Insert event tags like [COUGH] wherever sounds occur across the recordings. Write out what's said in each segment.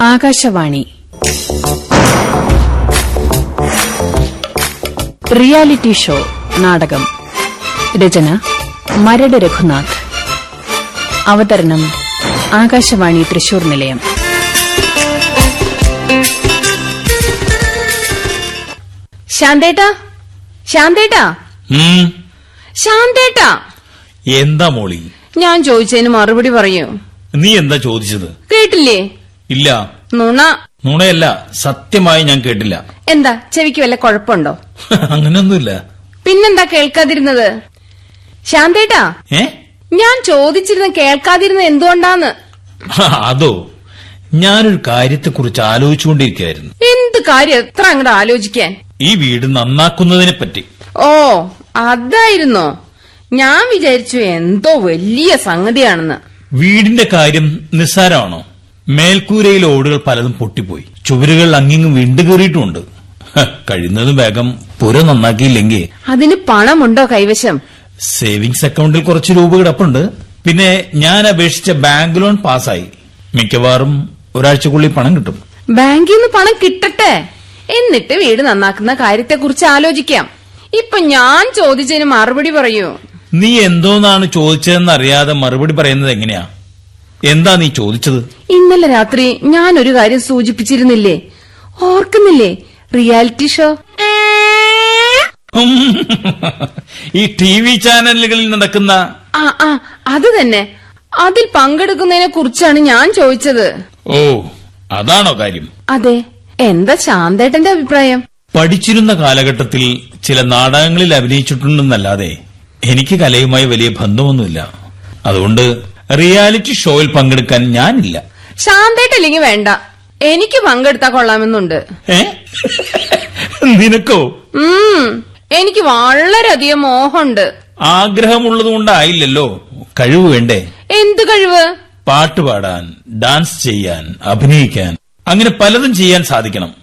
Akashvani. Reality show നാടകം. രചന മരട് രഘുനാഥ്. അവതരണം ആകാശവാണി തൃശൂർ നിലയം. ശാന്തേട്ടാ? ശാന്തേട്ടാ? ശാന്തേട്ടാ? എന്താ മോളി? ഞാൻ ചോദിച്ചതിന് മറുപടി പറയൂ. നീ എന്താ ചോദിച്ചത്? കേട്ടില്ലേ? ഇല്ല. നുണ? നുണയല്ല സത്യമായി ഞാൻ കേട്ടില്ല. എന്താ? ചെവിക്ക് വല്ല കുഴപ്പമുണ്ടോ? [LAUGHS] അങ്ങനെയൊന്നുമില്ല. പിന്നെന്താ കേൾക്കാതിരുന്നത്? ശാന്തേട്ടാ? ഏ? ഞാൻ ചോദിച്ചിരുന്ന കേൾക്കാതിരുന്ന എന്തുകൊണ്ടാന്ന്? [LAUGHS] അതോ ഞാനൊരു കാര്യത്തെക്കുറിച്ച് ആലോചിച്ചുകൊണ്ടിരിക്കുകയായിരുന്നു. എന്ത് കാര്യം? എത്ര അങ്ങോട്ട് ആലോചിക്കാൻ? ഈ വീട് നന്നാക്കുന്നതിനെ പറ്റി ഓ അതായിരുന്നോ. ഞാൻ വിചാരിച്ചു എന്തോ വലിയ സംഗതിയാണെന്ന്. വീടിന്റെ കാര്യം നിസ്സാരമാണോ? മേൽക്കൂരയിലെ ഓടുകൾ പലതും പൊട്ടിപ്പോയി. ചുവരുകൾ അങ്ങിങ്ങും വിണ്ടു കയറിയിട്ടുമുണ്ട് കഴിയുന്നതും വേഗം പുര നന്നാക്കിയില്ലെങ്കിൽ അതിന് പണമുണ്ടോ കൈവശം? സേവിങ്സ് അക്കൗണ്ടിൽ കുറച്ച് രൂപ കിടപ്പുണ്ട്. പിന്നെ ഞാൻ അപേക്ഷിച്ച ബാങ്ക് ലോൺ പാസ്സായി. മിക്കവാറും ഒരാഴ്ചക്കുള്ളിൽ പണം കിട്ടും. ബാങ്കിൽ നിന്ന് പണം കിട്ടട്ടെ. എന്നിട്ട് വീട് നന്നാക്കുന്ന കാര്യത്തെക്കുറിച്ച് ആലോചിക്കാം. ഇപ്പൊ ഞാൻ ചോദിച്ചതിന് മറുപടി പറയൂ. നീ എന്തോന്നാണ് ചോദിച്ചതെന്ന് അറിയാതെ മറുപടി പറയുന്നത് എങ്ങനെയാ? എന്താ നീ ചോദിച്ചത്? ഇന്നലെ രാത്രി ഞാൻ ഒരു കാര്യം സൂചിപ്പിച്ചിരുന്നില്ലേ? ഓർക്കുന്നില്ലേ? റിയാലിറ്റി ഷോ ഈ ടി വി ചാനലുകളിൽ നടക്കുന്ന ആ ആ അത് തന്നെ. അതിൽ പങ്കെടുക്കുന്നതിനെ കുറിച്ചാണ് ഞാൻ ചോദിച്ചത്. ഓ അതാണോ കാര്യം? അതെ. എന്താ ശാന്തേട്ടന്റെ അഭിപ്രായം? പഠിച്ചിരുന്ന കാലഘട്ടത്തിൽ ചില നാടകങ്ങളിൽ അഭിനയിച്ചിട്ടുണ്ടെന്നല്ലാതെ എനിക്ക് കലയുമായി വലിയ ബന്ധമൊന്നുമില്ല. അതുകൊണ്ട് റിയാലിറ്റി ഷോയിൽ പങ്കെടുക്കാൻ ഞാനില്ല. ശാന്തേട്ടല്ലെങ്കിൽ വേണ്ട. എനിക്ക് പങ്കെടുത്താ കൊള്ളാമെന്നുണ്ട്. ഏ? നിനക്കോ? ഉം. എനിക്ക് വളരെയധികം മോഹമുണ്ട്. ആഗ്രഹമുള്ളത് കൊണ്ടായില്ലല്ലോ കഴിവ് വേണ്ടേ? എന്ത് കഴിവ്? പാട്ട് പാടാൻ ഡാൻസ് ചെയ്യാൻ അഭിനയിക്കാൻ അങ്ങനെ പലതും ചെയ്യാൻ സാധിക്കണം.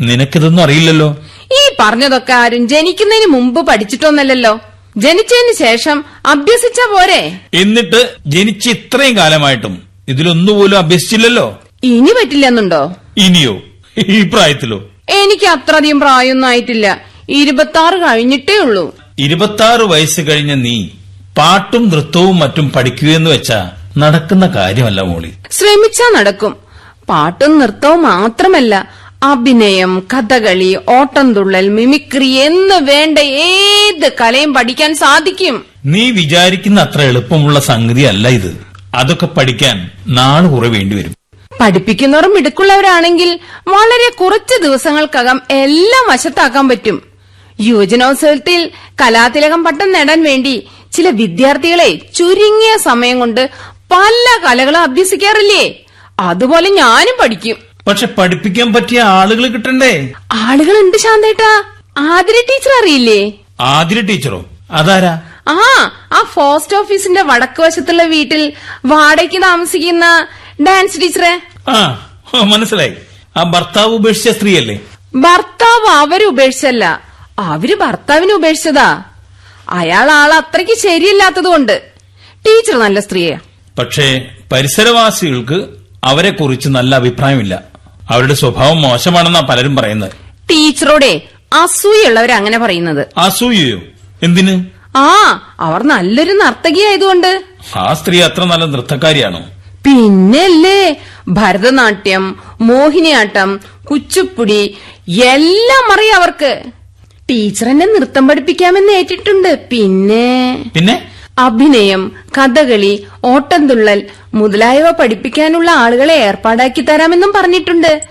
നിനക്കിതൊന്നും അറിയില്ലല്ലോ? ഈ പറഞ്ഞതൊക്കെ ആരും ജനിക്കുന്നതിന് മുമ്പ് പഠിച്ചിട്ടൊന്നല്ലല്ലോ. ജനിച്ചതിന് ശേഷം അഭ്യസിച്ച പോരെ? എന്നിട്ട് ജനിച്ച് ഇത്രയും കാലമായിട്ടും ഇതിലൊന്നുപോലും അഭ്യസിച്ചില്ലല്ലോ? ഇനി പറ്റില്ലെന്നുണ്ടോ? ഇനിയോ? ഈ പ്രായത്തിലോ? എനിക്ക് അത്രയധികം പ്രായമൊന്നും ആയിട്ടില്ല. ഇരുപത്തി ആറ് കഴിഞ്ഞിട്ടേ ഉള്ളൂ. ഇരുപത്താറ് വയസ്സ് കഴിഞ്ഞ നീ പാട്ടും നൃത്തവും മറ്റും പഠിക്കുകയെന്ന് വെച്ചാ നടക്കുന്ന കാര്യമല്ല മോളി. ശ്രമിച്ചാ നടക്കും. പാട്ടും നൃത്തവും മാത്രമല്ല അഭിനയം കഥകളി ഓട്ടംതുള്ളൽ മിമിക്രി എന്ന് വേണ്ട ഏത് കലയും പഠിക്കാൻ സാധിക്കും. നീ വിചാരിക്കുന്ന അത്ര എളുപ്പമുള്ള സംഗതി അല്ല ഇത്. അതൊക്കെ പഠിക്കാൻ നാൾ കുറെ വേണ്ടിവരും പഠിപ്പിക്കുന്നവർ മിടുക്കുള്ളവരാണെങ്കിൽ വളരെ കുറച്ച് ദിവസങ്ങൾക്കകം എല്ലാം വശത്താക്കാൻ പറ്റും. യുവജനോത്സവത്തിൽ കലാതിലകം പട്ടം നേടാൻ വേണ്ടി ചില വിദ്യാർത്ഥികളെ ചുരുങ്ങിയ സമയം കൊണ്ട് പല കലകളും അഭ്യസിക്കാറില്ലേ? അതുപോലെ ഞാനും പഠിക്കും. പക്ഷെ പഠിപ്പിക്കാൻ പറ്റിയ ആളുകൾ കിട്ടണ്ടേ? ആളുകളുണ്ട് ശാന്തേട്ടാ. ആതിര ടീച്ചർ അറിയില്ലേ? ആതിര ടീച്ചറോ അതാരാ? ആ ആ പോസ്റ്റ് ഓഫീസിന്റെ വടക്ക് വശത്തുള്ള വീട്ടിൽ വാടകയ്ക്ക് താമസിക്കുന്ന ഡാൻസ് ടീച്ചറെ ആ ഓ, മനസ്സിലായി. ആ ഭർത്താവ് ഉപേക്ഷിച്ച സ്ത്രീയല്ലേ? ഭർത്താവ് അവർ ഉപേക്ഷിച്ചല്ല. അവർ ഭർത്താവിനെ ഉപേക്ഷിച്ചതാ. അയാൾ ആൾ അത്രയ്ക്ക് ശരിയല്ലാത്തതുകൊണ്ട് ടീച്ചർ നല്ല സ്ത്രീയാ. പക്ഷേ പരിസരവാസികൾക്ക് അവരെ കുറിച്ച് നല്ല അഭിപ്രായമില്ല. അവരുടെ സ്വഭാവം മോശമാണെന്നാ പലരും പറയുന്നത്. ടീച്ചറോടെ അസൂയുള്ളവർ അങ്ങനെ പറയുന്നത്. അസൂയയോ? എന്തിന്? ആ അവർ നല്ലൊരു നർത്തകിയായതുകൊണ്ട്. ആ സ്ത്രീ അത്ര നല്ല നൃത്തക്കാരിയാണോ? പിന്നല്ലേ ഭരതനാട്യം മോഹിനിയാട്ടം കുച്ചുപ്പുടി എല്ലാം അറിയാം അവർക്ക്. ടീച്ചർ എന്നെ നൃത്തം പഠിപ്പിക്കാമെന്ന് ഏറ്റിട്ടുണ്ട്. പിന്നെ? പിന്നെ? അഭിനയം കഥകളി ഓട്ടംതുള്ളൽ മുതലായവ പഠിപ്പിക്കാനുള്ള ആളുകളെ ഏർപ്പാടാക്കി തരാമെന്നും പറഞ്ഞിട്ടുണ്ട്.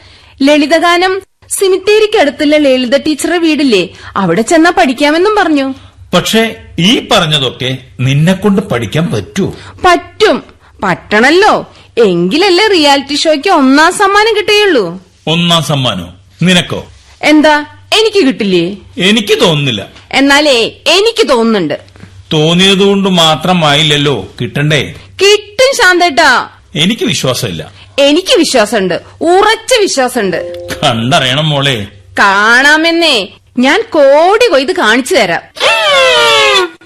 ലളിതഗാനം സിമിത്തേരിക്കടുത്തുള്ള ലളിത ടീച്ചറെ വീടില്ലേ? അവിടെ ചെന്നാ പഠിക്കാമെന്നും പറഞ്ഞു. പക്ഷേ ഈ പറഞ്ഞതൊക്കെ നിന്നെ കൊണ്ട് പഠിക്കാൻ പറ്റൂ. പറ്റും. പറ്റണല്ലോ. എങ്കിലല്ലേ റിയാലിറ്റി ഷോയ്ക്ക് ഒന്നാം സമ്മാനം കിട്ടുകയുള്ളൂ. ഒന്നാം സമ്മാനോ? നിനക്കോ? എന്താ? എനിക്ക് കിട്ടില്ലേ? എനിക്ക് തോന്നുന്നില്ല. എന്നാലേ എനിക്ക് തോന്നുന്നുണ്ട്. തോന്നിയതുകൊണ്ട് മാത്രമായില്ലല്ലോ. കിട്ടണ്ടേ? കിട്ടും ശാന്തേട്ടാ. എനിക്ക് വിശ്വാസമില്ല. എനിക്ക് വിശ്വാസമുണ്ട്. ഉറച്ച വിശ്വാസമുണ്ട്. കണ്ടറിയണം മോളെ. കാണാമെന്നേ. ഞാൻ കോടി കൊയ്ത് കാണിച്ചു തരാം.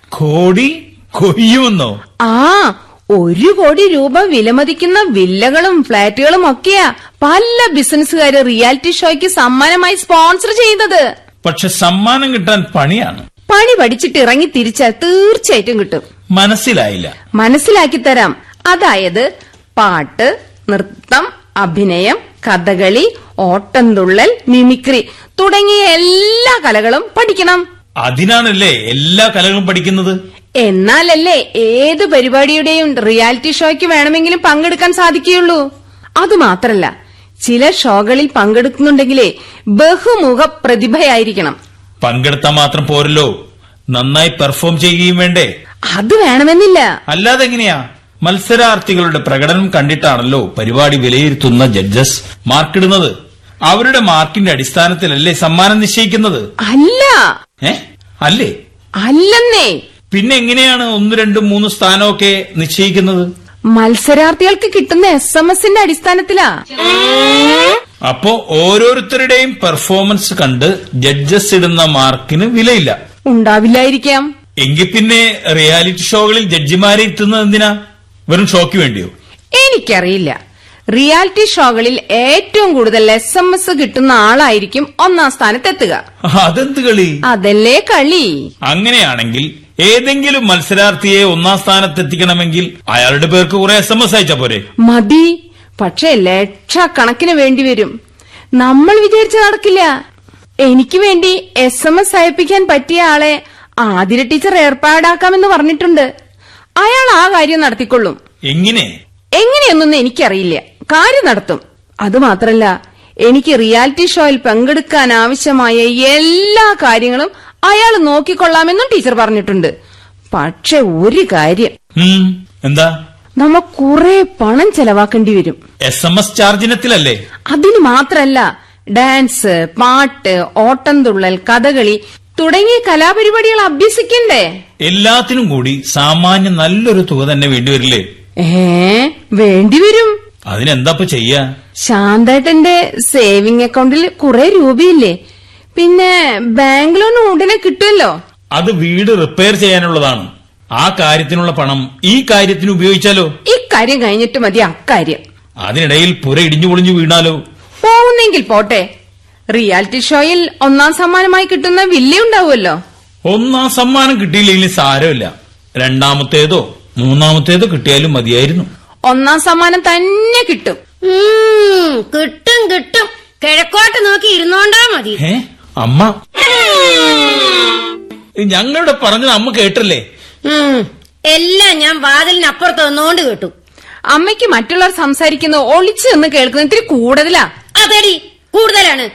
കോടി? കൊയ്യുമെന്നോ? ആ ഒരു കോടി രൂപ വിലമതിക്കുന്ന വില്ലകളും ഫ്ളാറ്റുകളും ഒക്കെയാ പല ബിസിനസ്സുകാര് റിയാലിറ്റി ഷോയ്ക്ക് സമ്മാനമായി സ്പോൺസർ ചെയ്തത് പക്ഷെ സമ്മാനം കിട്ടാൻ പണിയാണ്. പണി പഠിച്ചിട്ട് ഇറങ്ങി തിരിച്ചാൽ തീർച്ചയായിട്ടും കിട്ടും. മനസ്സിലായില്ല. മനസ്സിലാക്കി തരാം. അതായത് പാട്ട് നൃത്തം അഭിനയം കഥകളി ഓട്ടംതുള്ളൽ മിമിക്രി തുടങ്ങിയ എല്ലാ കലകളും പഠിക്കണം. അതിനാണല്ലേ എല്ലാ കലകളും പഠിക്കുന്നത്? എന്നാലല്ലേ ഏത് പരിപാടിയുടെയും റിയാലിറ്റി ഷോയ്ക്ക് വേണമെങ്കിലും പങ്കെടുക്കാൻ സാധിക്കുകയുള്ളൂ. അതുമാത്രല്ല ചില ഷോകളിൽ പങ്കെടുക്കുന്നുണ്ടെങ്കിലേ ബഹുമുഖ പ്രതിഭയായിരിക്കണം പങ്കെടുത്താൽ മാത്രം പോരല്ലോ. നന്നായി പെർഫോം ചെയ്യുകയും വേണ്ടേ? അത് വേണമെന്നില്ല. അല്ലാതെ എങ്ങനെയാ? മത്സരാർത്ഥികളുടെ പ്രകടനം കണ്ടിട്ടാണല്ലോ പരിപാടി വിലയിരുത്തുന്ന ജഡ്ജസ് മാർക്കിടുന്നത്. അവരുടെ മാർക്കിന്റെ അടിസ്ഥാനത്തിലല്ലേ സമ്മാനം നിശ്ചയിക്കുന്നത്? അല്ല. ഏ? അല്ലേ? അല്ലെന്നേ. പിന്നെ എങ്ങനെയാണ് ഒന്ന് രണ്ടും മൂന്ന് സ്ഥാനമൊക്കെ നിശ്ചയിക്കുന്നത്? മത്സരാർത്ഥികൾക്ക് കിട്ടുന്ന എസ് എം എസിന്റെ അടിസ്ഥാനത്തിലാ. അപ്പോ ഓരോരുത്തരുടെയും പെർഫോമൻസ് കണ്ട് ജഡ്ജസ് ഇടുന്ന മാർക്കിന് വിലയില്ല. ഉണ്ടാവില്ലായിരിക്കാം. എങ്കിൽ പിന്നെ റിയാലിറ്റി ഷോകളിൽ ജഡ്ജിമാരെ എത്തുന്നത് എന്തിനാ? വെറും ഷോക്ക് വേണ്ടിയോ? എനിക്കറിയില്ല. റിയാലിറ്റി ഷോകളിൽ ഏറ്റവും കൂടുതൽ എസ് എം എസ് കിട്ടുന്ന ആളായിരിക്കും ഒന്നാം സ്ഥാനത്തെത്തുക. അതെന്ത് കളി? അതല്ലേ കളി? അങ്ങനെയാണെങ്കിൽ ഏതെങ്കിലും മത്സരാർത്ഥിയെ ഒന്നാം സ്ഥാനത്തെത്തിക്കണമെങ്കിൽ അയാളുടെ പേർക്ക് കുറെ എസ് എം എസ് അയച്ചാ പോരെ. മതി. പക്ഷേ ലക്ഷക്കണക്കിന് വേണ്ടി വരും. നമ്മൾ വിചാരിച്ച നടക്കില്ല. എനിക്ക് വേണ്ടി എസ് എം എസ് അയപ്പിക്കാൻ പറ്റിയ ആളെ ആതിര ടീച്ചർ ഏർപ്പാടാക്കാമെന്ന് പറഞ്ഞിട്ടുണ്ട്. അയാൾ ആ കാര്യം നടത്തിക്കൊള്ളും. എങ്ങനെ? എങ്ങനെയൊന്നും എനിക്കറിയില്ല. കാര്യം നടത്തും. അതുമാത്രല്ല എനിക്ക് റിയാലിറ്റി ഷോയിൽ പങ്കെടുക്കാൻ ആവശ്യമായ എല്ലാ കാര്യങ്ങളും അയാൾ നോക്കിക്കൊള്ളാമെന്നും ടീച്ചർ പറഞ്ഞിട്ടുണ്ട്. പക്ഷെ ഒരു കാര്യം. എന്താ? നമ്മ കുറെ പണം ചെലവാക്കേണ്ടി വരും. എസ് എം എസ് ചാർജിനത്തിലല്ലേ? അതിന് മാത്രല്ല ഡാൻസ് പാട്ട് ഓട്ടംതുള്ളൽ കഥകളി തുടങ്ങിയ കലാപരിപാടികൾ അഭ്യസിക്കണ്ടേ? എല്ലാത്തിനും കൂടി സാമാന്യം നല്ലൊരു തുക തന്നെ വേണ്ടിവരില്ലേ ഏ വേണ്ടിവരും അതിനെന്താ ചെയ്യാ? ശാന്തേട്ടന്റെ സേവിംഗ് അക്കൗണ്ടിൽ കുറെ രൂപയില്ലേ? പിന്നെ ബാങ്ക് ലോൺ ഉടനെ കിട്ടുമല്ലോ? അത് വീട് റിപ്പയർ ചെയ്യാനുള്ളതാണ്. ആ കാര്യത്തിനുള്ള പണം ഈ കാര്യത്തിന് ഉപയോഗിച്ചാലോ? ഈ കാര്യം കഴിഞ്ഞിട്ട് മതി അക്കാര്യം അതിനിടയിൽ പുര ഇടിഞ്ഞു പൊളിഞ്ഞു വീണാലോ? പോകുന്നെങ്കിൽ പോട്ടെ. റിയാലിറ്റി ഷോയിൽ ഒന്നാം സമ്മാനമായി കിട്ടുന്ന വില്ല ഉണ്ടാവുമല്ലോ. ഒന്നാം സമ്മാനം കിട്ടിയില്ലെങ്കിൽ സാരമില്ല. രണ്ടാമത്തേതോ മൂന്നാമത്തേതോ കിട്ടിയാലും മതിയായിരുന്നു. ഒന്നാം സമ്മാനം തന്നെ കിട്ടും. കിട്ടും കിട്ടും. കിഴക്കോട്ട് നോക്കി ഇരുന്നോണ്ടാ മതി. ഏ അമ്മ. ഞങ്ങളുടെ പറഞ്ഞത് അമ്മ കേട്ടല്ലേ? എല്ലാം ഞാൻ വാതിലിനപ്പുറത്ത് വന്നുകൊണ്ട് കേട്ടു. അമ്മയ്ക്ക് മറ്റുള്ളവർ സംസാരിക്കുന്നത് ഒളിച്ചു നിന്ന് കേൾക്കുന്നത് ഇത്തിരി കൂടുതലാ. അതെടി കൂടുതലാണ്.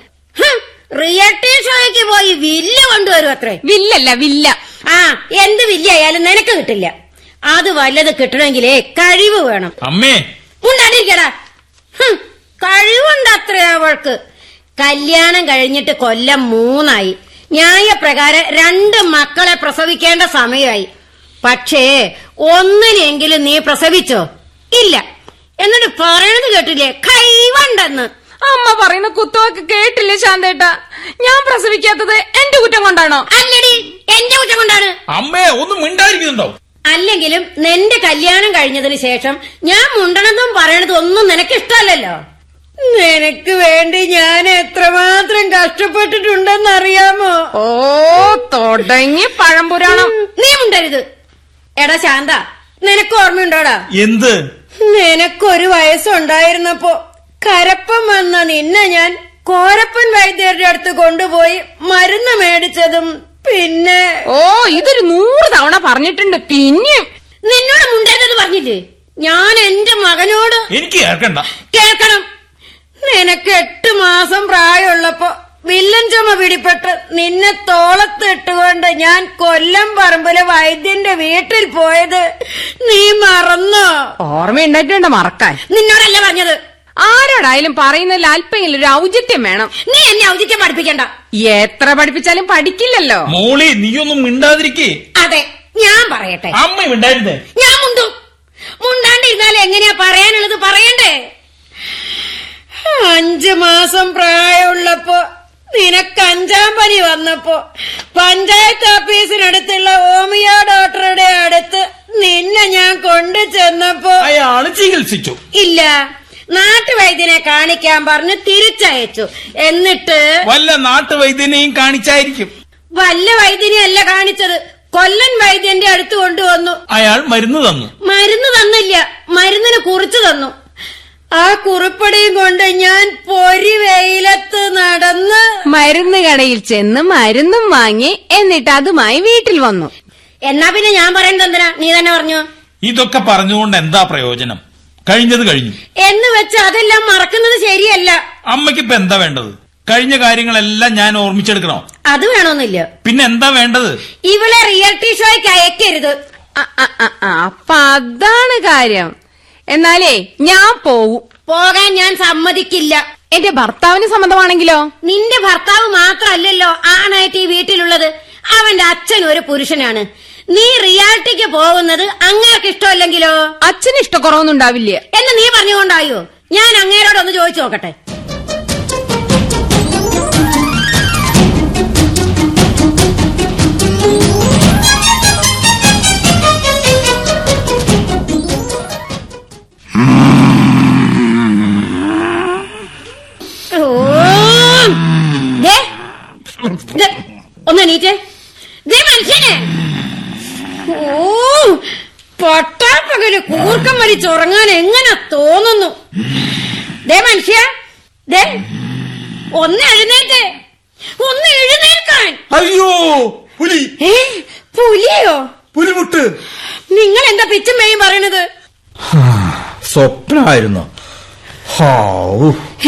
റിയാലിറ്റി ഷോയ്ക്ക് പോയി വില്ല കൊണ്ടുവരും അത്രേ. വില്ലല്ല വില്ല. ആ എന്ത് വില്ല ആയാലും നിനക്ക് കിട്ടില്ല. അത് വല്ലത് കിട്ടണമെങ്കിലേ കഴിവ് വേണം. അമ്മേ. ഉണ്ടാണ്ടിരിക്കടാ കഴിവുണ്ട് അത്രേ അവൾക്ക്. കല്യാണം കഴിഞ്ഞിട്ട് കൊല്ലം മൂന്നായി. ന്യായപ്രകാരം രണ്ട് മക്കളെ പ്രസവിക്കേണ്ട സമയമായി. പക്ഷേ ഒന്നിനെങ്കിലും നീ പ്രസവിച്ചോ? ഇല്ല. എന്നിട്ട് പറയണത് കേട്ടില്ലേ? കൈവണ്ടെന്ന്. അമ്മ പറയുന്ന കുത്തുവൊക്കെ കേട്ടില്ലേ ശാന്തേട്ട? ഞാൻ പ്രസവിക്കാത്തത് എന്റെ കുറ്റം കൊണ്ടാണോ? അല്ലടി എന്റെ കുറ്റം കൊണ്ടാണ്. അമ്മേ ഒന്നും മിണ്ടായിരിക്കുന്നുണ്ടോ അല്ലെങ്കിലും നിന്റെ കല്യാണം കഴിഞ്ഞതിന് ശേഷം ഞാൻ മുണ്ടണതും പറയണതും ഒന്നും നിനക്ക് ഇഷ്ടമല്ലല്ലോ നിനക്ക് വേണ്ടി ഞാൻ എത്രമാത്രം കഷ്ടപ്പെട്ടിട്ടുണ്ടെന്നറിയാമോ? ഓ തുടങ്ങി പഴംപുരാണം നീ മുണ്ടരുത്. എടാ ശാന്ത നിനക്ക് ഓർമ്മയുണ്ടോടാ? എന്ത്? നിനക്കൊരു വയസ്സുണ്ടായിരുന്നപ്പോ കരപ്പം വന്ന നിന്നെ ഞാൻ കോരപ്പൻ വൈദ്യരുടെ അടുത്ത് കൊണ്ടുപോയി മരുന്ന് മേടിച്ചതും പിന്നെ ഓ ഇതൊരു നൂറ് തവണ പറഞ്ഞിട്ടുണ്ട് പിന്നെ. നിന്നോട് മുണ്ടേണ്ടത് പറഞ്ഞില്ലേ? ഞാൻ എന്റെ മകനോട് എനിക്ക് കേൾക്കണ്ട. കേൾക്കണം. നിനക്ക് എട്ട് മാസം പ്രായമുള്ളപ്പോ വില്ലൻ ചുമ പിടിപ്പെട്ട് നിന്നെ തോളത്ത് ഇട്ടുകൊണ്ട് ഞാൻ കൊല്ലം പറമ്പിലെ വൈദ്യന്റെ വീട്ടിൽ പോയത്. നീ മറന്നോ? ഓർമ്മയുണ്ടായിട്ടുണ്ട് മറക്കാൻ. നിന്നോടല്ല പറഞ്ഞത്? ആരോടായാലും പറയുന്നതിൽ അല്പമെങ്കിലും ഒരു ഔചിത്യം വേണം. നീ എന്നെ ഔചിത്യം പഠിപ്പിക്കണ്ട. എത്ര പഠിപ്പിച്ചാലും പഠിക്കില്ലല്ലോ. മോളി നീയൊന്നും മിണ്ടാതിരിക്കേ. അതെ ഞാൻ പറയട്ടെ. അമ്മ മിണ്ടായിരുന്നേ ഞാൻ മുണ്ടും. മുണ്ടാണ്ടിരുന്നാൽ എങ്ങനെയാ പറയാനുള്ളത് പറയണ്ടേ? അഞ്ചു മാസം പ്രായമുള്ളപ്പോ നിനക്ക് അഞ്ചാം പനി വന്നപ്പോ പഞ്ചായത്ത് ഓഫീസിനടുത്തുള്ള ഓമിയ ഡോക്ടറുടെ അടുത്ത് നിന്നെ ഞാൻ കൊണ്ടു ചെന്നപ്പോ അയാൾ ചികിത്സിച്ചു. ഇല്ല നാട്ടുവൈദ്യനെ കാണിക്കാൻ പറഞ്ഞ് തിരിച്ചയച്ചു. എന്നിട്ട് വല്ല നാട്ടുവൈദ്യനെയും കാണിച്ചായിരിക്കും. വല്ല വൈദ്യനെയല്ല കാണിച്ചത്. കൊല്ലൻ വൈദ്യന്റെ അടുത്ത് കൊണ്ടുവന്നു. അയാൾ മരുന്ന് തന്നു. മരുന്ന് തന്നില്ല. മരുന്നിന് കുറിച്ചു തന്നു. ആ കുറിപ്പടിയും കൊണ്ട് ഞാൻ പൊരി വെയിലത്ത് നടന്ന് മരുന്ന് കടയിൽ ചെന്ന് മരുന്നും വാങ്ങി എന്നിട്ട് അതുമായി വീട്ടിൽ വന്നു. എന്നാ പിന്നെ ഞാൻ പറയുന്നത് എന്തിനാ? നീ തന്നെ പറഞ്ഞു. ഇതൊക്കെ പറഞ്ഞുകൊണ്ട് എന്താ പ്രയോജനം? കഴിഞ്ഞത് കഴിഞ്ഞു. എന്ന് വെച്ച് അതെല്ലാം മറക്കുന്നത് ശരിയല്ല. അമ്മയ്ക്ക് ഇപ്പൊ എന്താ വേണ്ടത്? കഴിഞ്ഞ കാര്യങ്ങളെല്ലാം ഞാൻ ഓർമ്മിച്ചെടുക്കണോ? അത് വേണമെന്നില്ല പിന്നെ എന്താ വേണ്ടത്? ഇവളെ റിയാലിറ്റി ഷോയ്ക്ക് അയക്കരുത്. അ, അ, അ, അ, അപ്പൊ അതാണ് കാര്യം. എന്നാലേ ഞാൻ പോവും. പോകാൻ ഞാൻ സമ്മതിക്കില്ല. എന്റെ ഭർത്താവിന് സമ്മതമാണെങ്കിലോ? നിന്റെ ഭർത്താവ് മാത്രമല്ലല്ലോ ആണായിട്ട് ഈ വീട്ടിലുള്ളത്. അവന്റെ അച്ഛൻ ഒരു പുരുഷനാണ്. നീ റിയാലിറ്റിക്ക് പോകുന്നത് അങ്ങേക്ക് ഇഷ്ടമല്ലെങ്കിലോ? അച്ഛന് ഇഷ്ടക്കുറവൊന്നും ഉണ്ടാവില്ല. എന്ന് നീ പറഞ്ഞുകൊണ്ടായോ? ഞാൻ അങ്ങേരോടൊന്ന് ചോദിച്ചു നോക്കട്ടെ.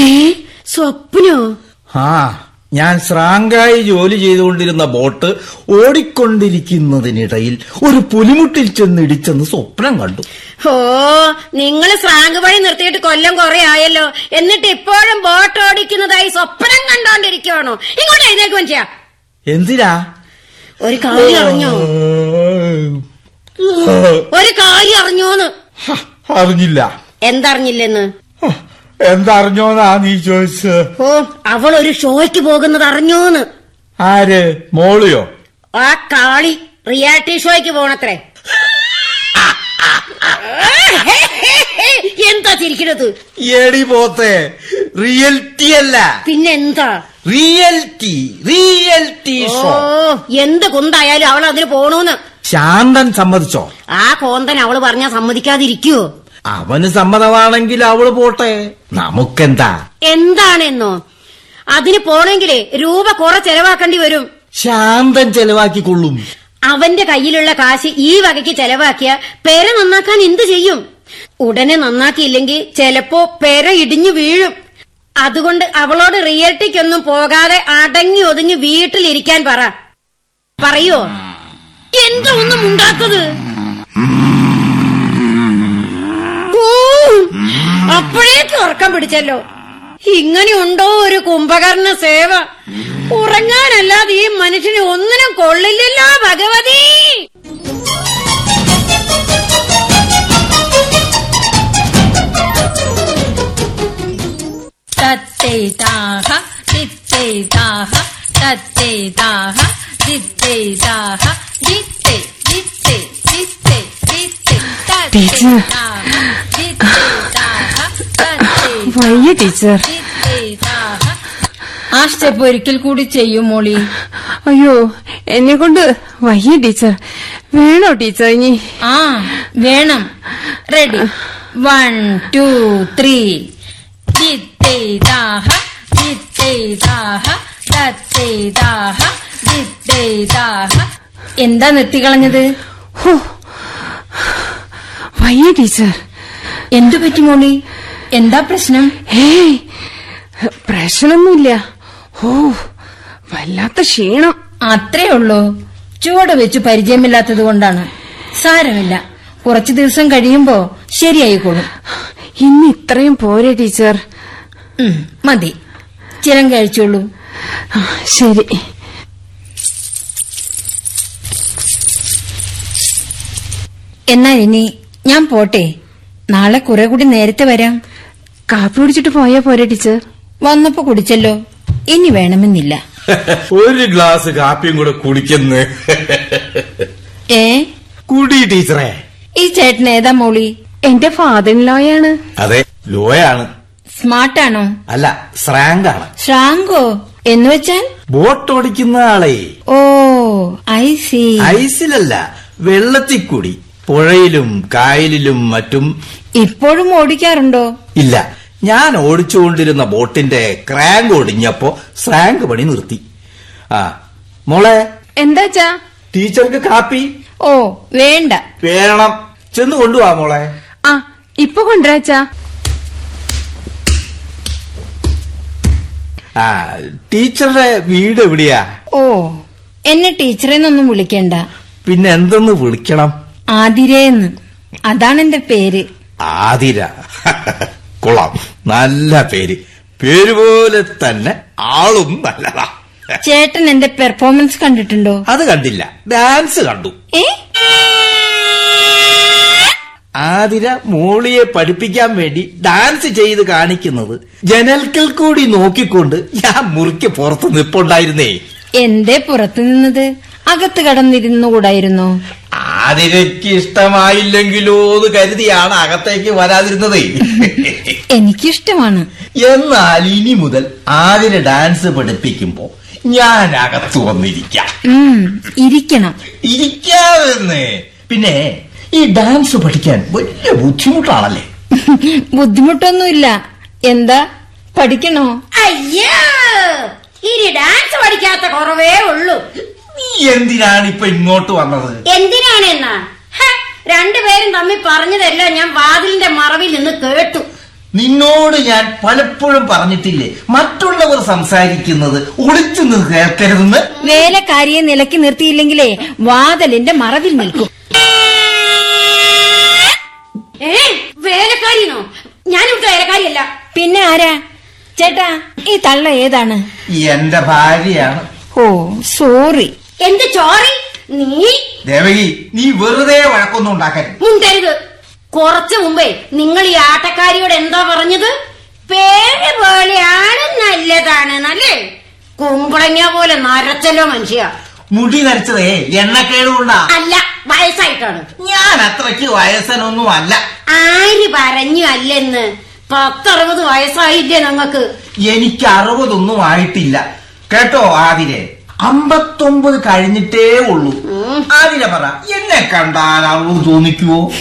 ഏ സ്വപ്നോ? ആ ഞാൻ ശ്രാങ്കായി ജോലി ചെയ്തുകൊണ്ടിരുന്ന ബോട്ട് ഓടിക്കൊണ്ടിരിക്കുന്നതിനിടയിൽ ഒരു പുലിമുട്ടിൽ ചെന്നിടിച്ചെന്ന് സ്വപ്നം കണ്ടു. ഓ നിങ്ങൾ സ്രാങ്ക് പണി നിർത്തിയിട്ട് കൊല്ലം കുറെ ആയല്ലോ. എന്നിട്ട് ഇപ്പോഴും ബോട്ട് ഓടിക്കുന്നതായി സ്വപ്നം കണ്ടോണ്ടിരിക്കുവാണോ? ഇങ്ങോട്ട് എഴുന്നേക്ക് മനുഷ്യ. എന്തിനാ? ഒരു കാര്യം അറിഞ്ഞോ? ഒരു കാര്യം അറിഞ്ഞോന്ന്. അറിഞ്ഞില്ല. എന്തറിഞ്ഞില്ലെന്ന്? എന്തറിഞ്ഞോന്നാ നീ ചോദിച്ചത്? ഓ അവൾ ഒരു ഷോയ്ക്ക് പോകുന്നത് അറിഞ്ഞോന്ന് ആര്? മോളിയോ? ആ കാളി റിയാലിറ്റി ഷോയ്ക്ക് പോണത്രേ. [LAUGHS] എന്താ ചിരിക്കണത്? എടി പോത്തെ റിയൽറ്റി അല്ല. പിന്നെന്താ? റിയൽറ്റി റിയൽറ്റി ഓ ഷോ. എന്ത് കുന്തായാലും അവൾ അതിന് പോണോന്ന്. ശാന്തൻ സമ്മതിച്ചോ? ആ കോന്തൻ അവൾ പറഞ്ഞാ സമ്മതിക്കാതിരിക്കുവോ? അവന് സമ്മതമാണെങ്കിൽ അവൾ പോട്ടെ. നമുക്കെന്താ? എന്താണെന്നോ? അതിന് പോണെങ്കിലേ രൂപ കുറെ ചെലവാക്കേണ്ടി വരും. ശാന്തൻ ചെലവാക്കിക്കൊള്ളും. അവന്റെ കയ്യിലുള്ള കാശ് ഈ വകയ്ക്ക് ചെലവാക്കിയ പെര നന്നാക്കാൻ എന്ത് ചെയ്യും? ഉടനെ നന്നാക്കിയില്ലെങ്കിൽ ചിലപ്പോ പെര ഇടിഞ്ഞു വീഴും. അതുകൊണ്ട് അവളോട് റിയൽറ്റിക്കൊന്നും പോകാതെ അടങ്ങി ഒതുങ്ങി വീട്ടിലിരിക്കാൻ പറ. പറയോ? എന്താ ഒന്നും ഉണ്ടാത്തത് ഓ, അപ്പോഴേക്ക് ഉറക്കം പിടിച്ചല്ലോ. ഇങ്ങനെയുണ്ടോ ഒരു കുംഭകർണ സേവ? ഉറങ്ങാനല്ലാതെ ഈ മനുഷ്യന് ഒന്നിനും കൊള്ളില്ലല്ലോ ഭഗവതി! തത്തേതാഹ ദിത്തേതാഹ തത്തേതാഹ ദിത്തേതാഹ തത്തേതാഹ വയ്യ ടീച്ചർ ആ സ്റ്റെപ്പ് ഒരിക്കൽ കൂടി ചെയ്യും മോളി. അയ്യോ എന്നെ കൊണ്ട് വയ്യ ടീച്ചർ. വേണോ ടീച്ചർ ഇനി? ആ വേണം. റെഡി വൺ ടു ത്രീ ദിത്തേതാഹ എന്താ നിർത്തിക്കളഞ്ഞത് ഹോ. വയ്യ ടീച്ചർ. എന്തു പറ്റി മോളി? എന്താ പ്രശ്നം? ഏയ് പ്രശ്നമൊന്നുമില്ല. ഓ വല്ലാത്ത ക്ഷീണം. അത്രേ ഉള്ളൂ. ചുവട് വെച്ച് പരിചയമില്ലാത്തത് കൊണ്ടാണ്. സാരമില്ല. കുറച്ചു ദിവസം കഴിയുമ്പോ ശരിയായിക്കോളും ഇന്ന് ഇത്രയും പോരെ ടീച്ചർ. മതി. ചിരം കഴിച്ചോളൂ. ശരി. എന്നാൽ ഇനി ഞാൻ പോട്ടെ. നാളെ കുറെ കൂടി നേരത്തെ വരാം. കാപ്പി കുടിച്ചിട്ട് പോയാ പോരെ ടീച്ചർ? വന്നപ്പോ കുടിച്ചല്ലോ. ഇനി വേണമെന്നില്ല. [LAUGHS] ഒരു ഗ്ലാസ് കാപ്പിയും കൂടെ കുടിക്കുന്നു. ഏ? കുടി ടീച്ചറെ. ഈ ചേട്ടൻ ഏതാ മോളി? എന്റെ ഫാദർ ലോയാണ് അതെ ലോയാണ് സ്മാർട്ടാണോ? അല്ല ശ്രാങ്കാണ് ശ്രാങ്കോ എന്ന് വെച്ചാൽ? ബോട്ട് ഓടിക്കുന്ന ആളെ. ഓ ഐ സി. ഐസിലല്ല വെള്ളത്തിൽ കൂടി. പുഴയിലും കായലിലും മറ്റും ഇപ്പോഴും ഓടിക്കാറുണ്ടോ? ഇല്ല. ഞാൻ ഓടിച്ചുകൊണ്ടിരുന്ന ബോട്ടിന്റെ ക്രാങ്ക് ഒടിഞ്ഞപ്പോ സ്രാങ്ക് പണി നിർത്തി. ആ മോളെ എന്താച്ചാ ടീച്ചർക്ക് കാപ്പി? ഓ വേണ്ട. വേണം. ചെന്ന് കൊണ്ടുവാ മോളെ. ആ ഇപ്പൊ കൊണ്ടുവരാച്ചാ ആ ടീച്ചറുടെ വീട് എവിടെയാ? ഓ എന്നെ ടീച്ചറെന്നൊന്നും വിളിക്കണ്ട. പിന്നെ എന്തെന്ന് വിളിക്കണം? ആതിരേന്ന്. അതാണ് എന്റെ പേര്. ആതിര. കൊള്ളാം. നല്ല പേര്. പേര് പോലെ തന്നെ ആളും നല്ലതാ. ചേട്ടൻ എന്റെ പെർഫോമൻസ് കണ്ടിട്ടുണ്ടോ? അത് കണ്ടില്ല. ഡാൻസ് കണ്ടു. ഏ? ആതിര മോളിയെ പഠിപ്പിക്കാൻ വേണ്ടി ഡാൻസ് ചെയ്ത് കാണിക്കുന്നത് ജനൽക്കൽ കൂടി നോക്കിക്കൊണ്ട് ഞാൻ മുറിക്ക് പുറത്ത് നിപ്പുണ്ടായിരുന്നേ. എന്തേ പുറത്ത് നിന്നത് അകത്ത് കടന്നിരുന്നുകൂടായിരുന്നോ? ആതിരയ്ക്ക് ഇഷ്ടമായില്ലെങ്കിലോ എന്ന് കരുതിയാണ് അകത്തേക്ക് വരാതിരുന്നത്. എനിക്കിഷ്ടമാണ്. എന്നാൽ ഇനി മുതൽ ആതിര ഡാൻസ് പഠിപ്പിക്കുമ്പോ ഞാൻ അകത്ത് വന്നിരിക്കാം ഇരിക്കണം. ഇരിക്കാമെന്ന് പിന്നെ ഈ ഡാൻസ് പഠിക്കാൻ വലിയ ബുദ്ധിമുട്ടാണല്ലേ? ബുദ്ധിമുട്ടൊന്നുമില്ല. എന്താ? പഠിക്കണോ? അയ്യോ! ഇനി ഡാൻസ് പഠിക്കാത്ത കുറവേ ഉള്ളൂ. നീ എന്തിനാണ് ഇപ്പൊ ഇങ്ങോട്ട് വന്നത്? എന്തിനാണെന്നാ എന്നാ? രണ്ടുപേരും തമ്മിൽ പറഞ്ഞതെല്ലാം ഞാൻ വാതിലിന്റെ മറവിൽ നിന്ന് കേട്ടു. നിന്നോട് ഞാൻ പലപ്പോഴും പറഞ്ഞിട്ടില്ലേ? മറ്റുള്ളവർ സംസാരിക്കുന്നത് ഒളിച്ചു നിന്ന് കേൾക്കരുതെന്ന്? വേലക്കാരിയെ നിലക്കി നിർത്തിയില്ലെങ്കിലേ വാതലിന്റെ മറവിൽ നിൽക്കും. ഏ വേലക്കാരിനോ ഞാനിവിടുത്തെ വേലക്കാരിയല്ല. പിന്നെ ആരാ? ചേട്ടാ ഈ തള്ള ഏതാണ്? എന്റെ ഭാര്യയാണ്. ഓ സോറി. എന്ത് ചോറി? നീ? ദേവകി നീ വെറുതെ വഴക്കൊന്നും ഉണ്ടാക്കരുത്. മുണ്ടരുത്. കുറച്ചു മുമ്പേ നിങ്ങൾ ഈ ആട്ടക്കാരിയോട് എന്താ പറഞ്ഞത്? പേര് പോലെയാണ് നല്ലതാണ് നല്ലേ കുമ്പളങ്ങ പോലെ നരച്ചല്ലോ മനുഷ്യ. മുടി നരച്ചതേ എണ്ണക്കേടുകൊണ്ടാ അല്ല വയസ്സായിട്ടാണ്. ഞാൻ അത്രയ്ക്ക് വയസ്സനൊന്നും അല്ല. ആര് പറഞ്ഞു അല്ലെന്ന്? പത്തറുപത് വയസ്സായില്ലേ ഞങ്ങക്ക് എനിക്ക് അറുപതൊന്നും ആയിട്ടില്ല. കേട്ടോ ആതിരെ? അമ്പത്തൊമ്പത് കഴിഞ്ഞിട്ടേ ഉള്ളൂ. ആതിര പറ എന്നെ കണ്ടാലാണെന്ന് തോന്നിക്കുവോ?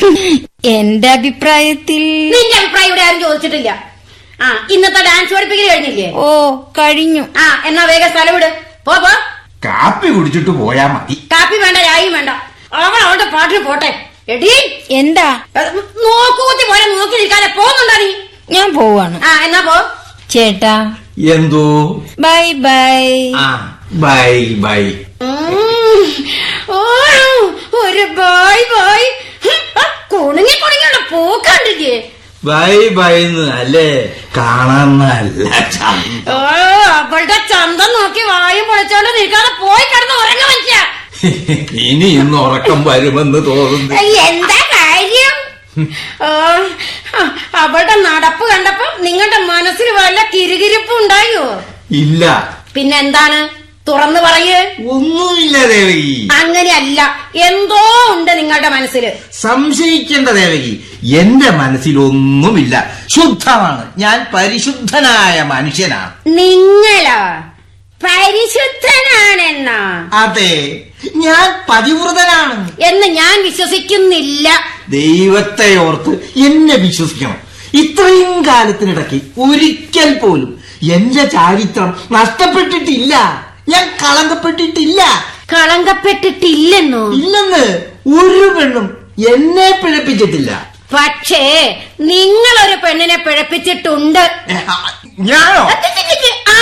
എന്റെ അഭിപ്രായത്തിൽ നിന്റെ അഭിപ്രായം ഇവിടെ ആരും ചോദിച്ചിട്ടില്ല. ആ ഇന്നത്തെ ഡാൻസ് പഠിപ്പിക്കൽ കഴിഞ്ഞില്ലേ? ഓ കഴിഞ്ഞു. ആ എന്നാ വേഗം സ്ഥലം വിട്. പോ പോ. കാപ്പി കുടിച്ചിട്ട് പോയാ മതി. കാപ്പി വേണ്ട ചായയും വേണ്ട. അവൾ അവളുടെ പാട്ടിന് പോട്ടെ. എടി. എന്താ? നോക്കൂത്തി പോലെ നോക്കി നിൽക്കാതെ പോകുന്നുണ്ടോ നീ? ഞാൻ പോവാണ്. ആ എന്നാ പോ. ചേട്ടാ. എന്തോ? Bye bye. ആ. Bye bye. ഓ, ഒരു ബായ് ബായ് കുണുങ്ങി കുണുങ്ങിയുള്ള പോക്കണ്ടില്ലേ ബൈ ബൈ അല്ലേ? കാണാൻ നല്ല. ഓ അവളുടെ ചന്തം നോക്കി വായും പൊളിച്ചോണ്ട് നിൽക്കാതെ പോയി കിടന്ന് ഉറങ്ങ മനുഷ്യ ഇനി ഇന്ന് ഉറക്കം വരുമെന്ന് തോന്നുന്നു. എന്താ കാര്യം? ഓ, അവളുടെ നടപ്പ് കണ്ടപ്പോ നിങ്ങളുടെ മനസ്സിൽ വല്ല കിരുകിരിപ്പ് ഉണ്ടായോ? ഇല്ല. പിന്നെന്താണ്? തുറന്നു പറയേ. ഒന്നുമില്ല ദേവകി. അങ്ങനെയല്ല. എന്തോ ഉണ്ട് നിങ്ങളുടെ മനസ്സിൽ സംശയിക്കേണ്ട ദേവകി. എന്റെ മനസ്സിലൊന്നുമില്ല. ശുദ്ധമാണ്. ഞാൻ പരിശുദ്ധനായ മനുഷ്യനാണ്. നിങ്ങളോ പരിശുദ്ധനാണെന്നോ. അതെ. ഞാൻ പതിവ്രതനാണ്. എന്ന് ഞാൻ വിശ്വസിക്കുന്നില്ല. ദൈവത്തെ ഓർത്ത് എന്നെ വിശ്വസിക്കണം. ഇത്രയും കാലത്തിനിടയ്ക്ക് ഒരിക്കൽ പോലും എന്റെ ചാരിത്രം നഷ്ടപ്പെട്ടിട്ടില്ല. ഞാൻ കളങ്കപ്പെട്ടിട്ടില്ല. കളങ്കപ്പെട്ടിട്ടില്ലെന്നോ? ഇല്ലെന്ന് ഒരു പെണ്ണും എന്നെ പിഴപ്പിച്ചിട്ടില്ല. പക്ഷേ നിങ്ങൾ ഒരു പെണ്ണിനെ പിഴപ്പിച്ചിട്ടുണ്ട്. ഞാനോ? ആ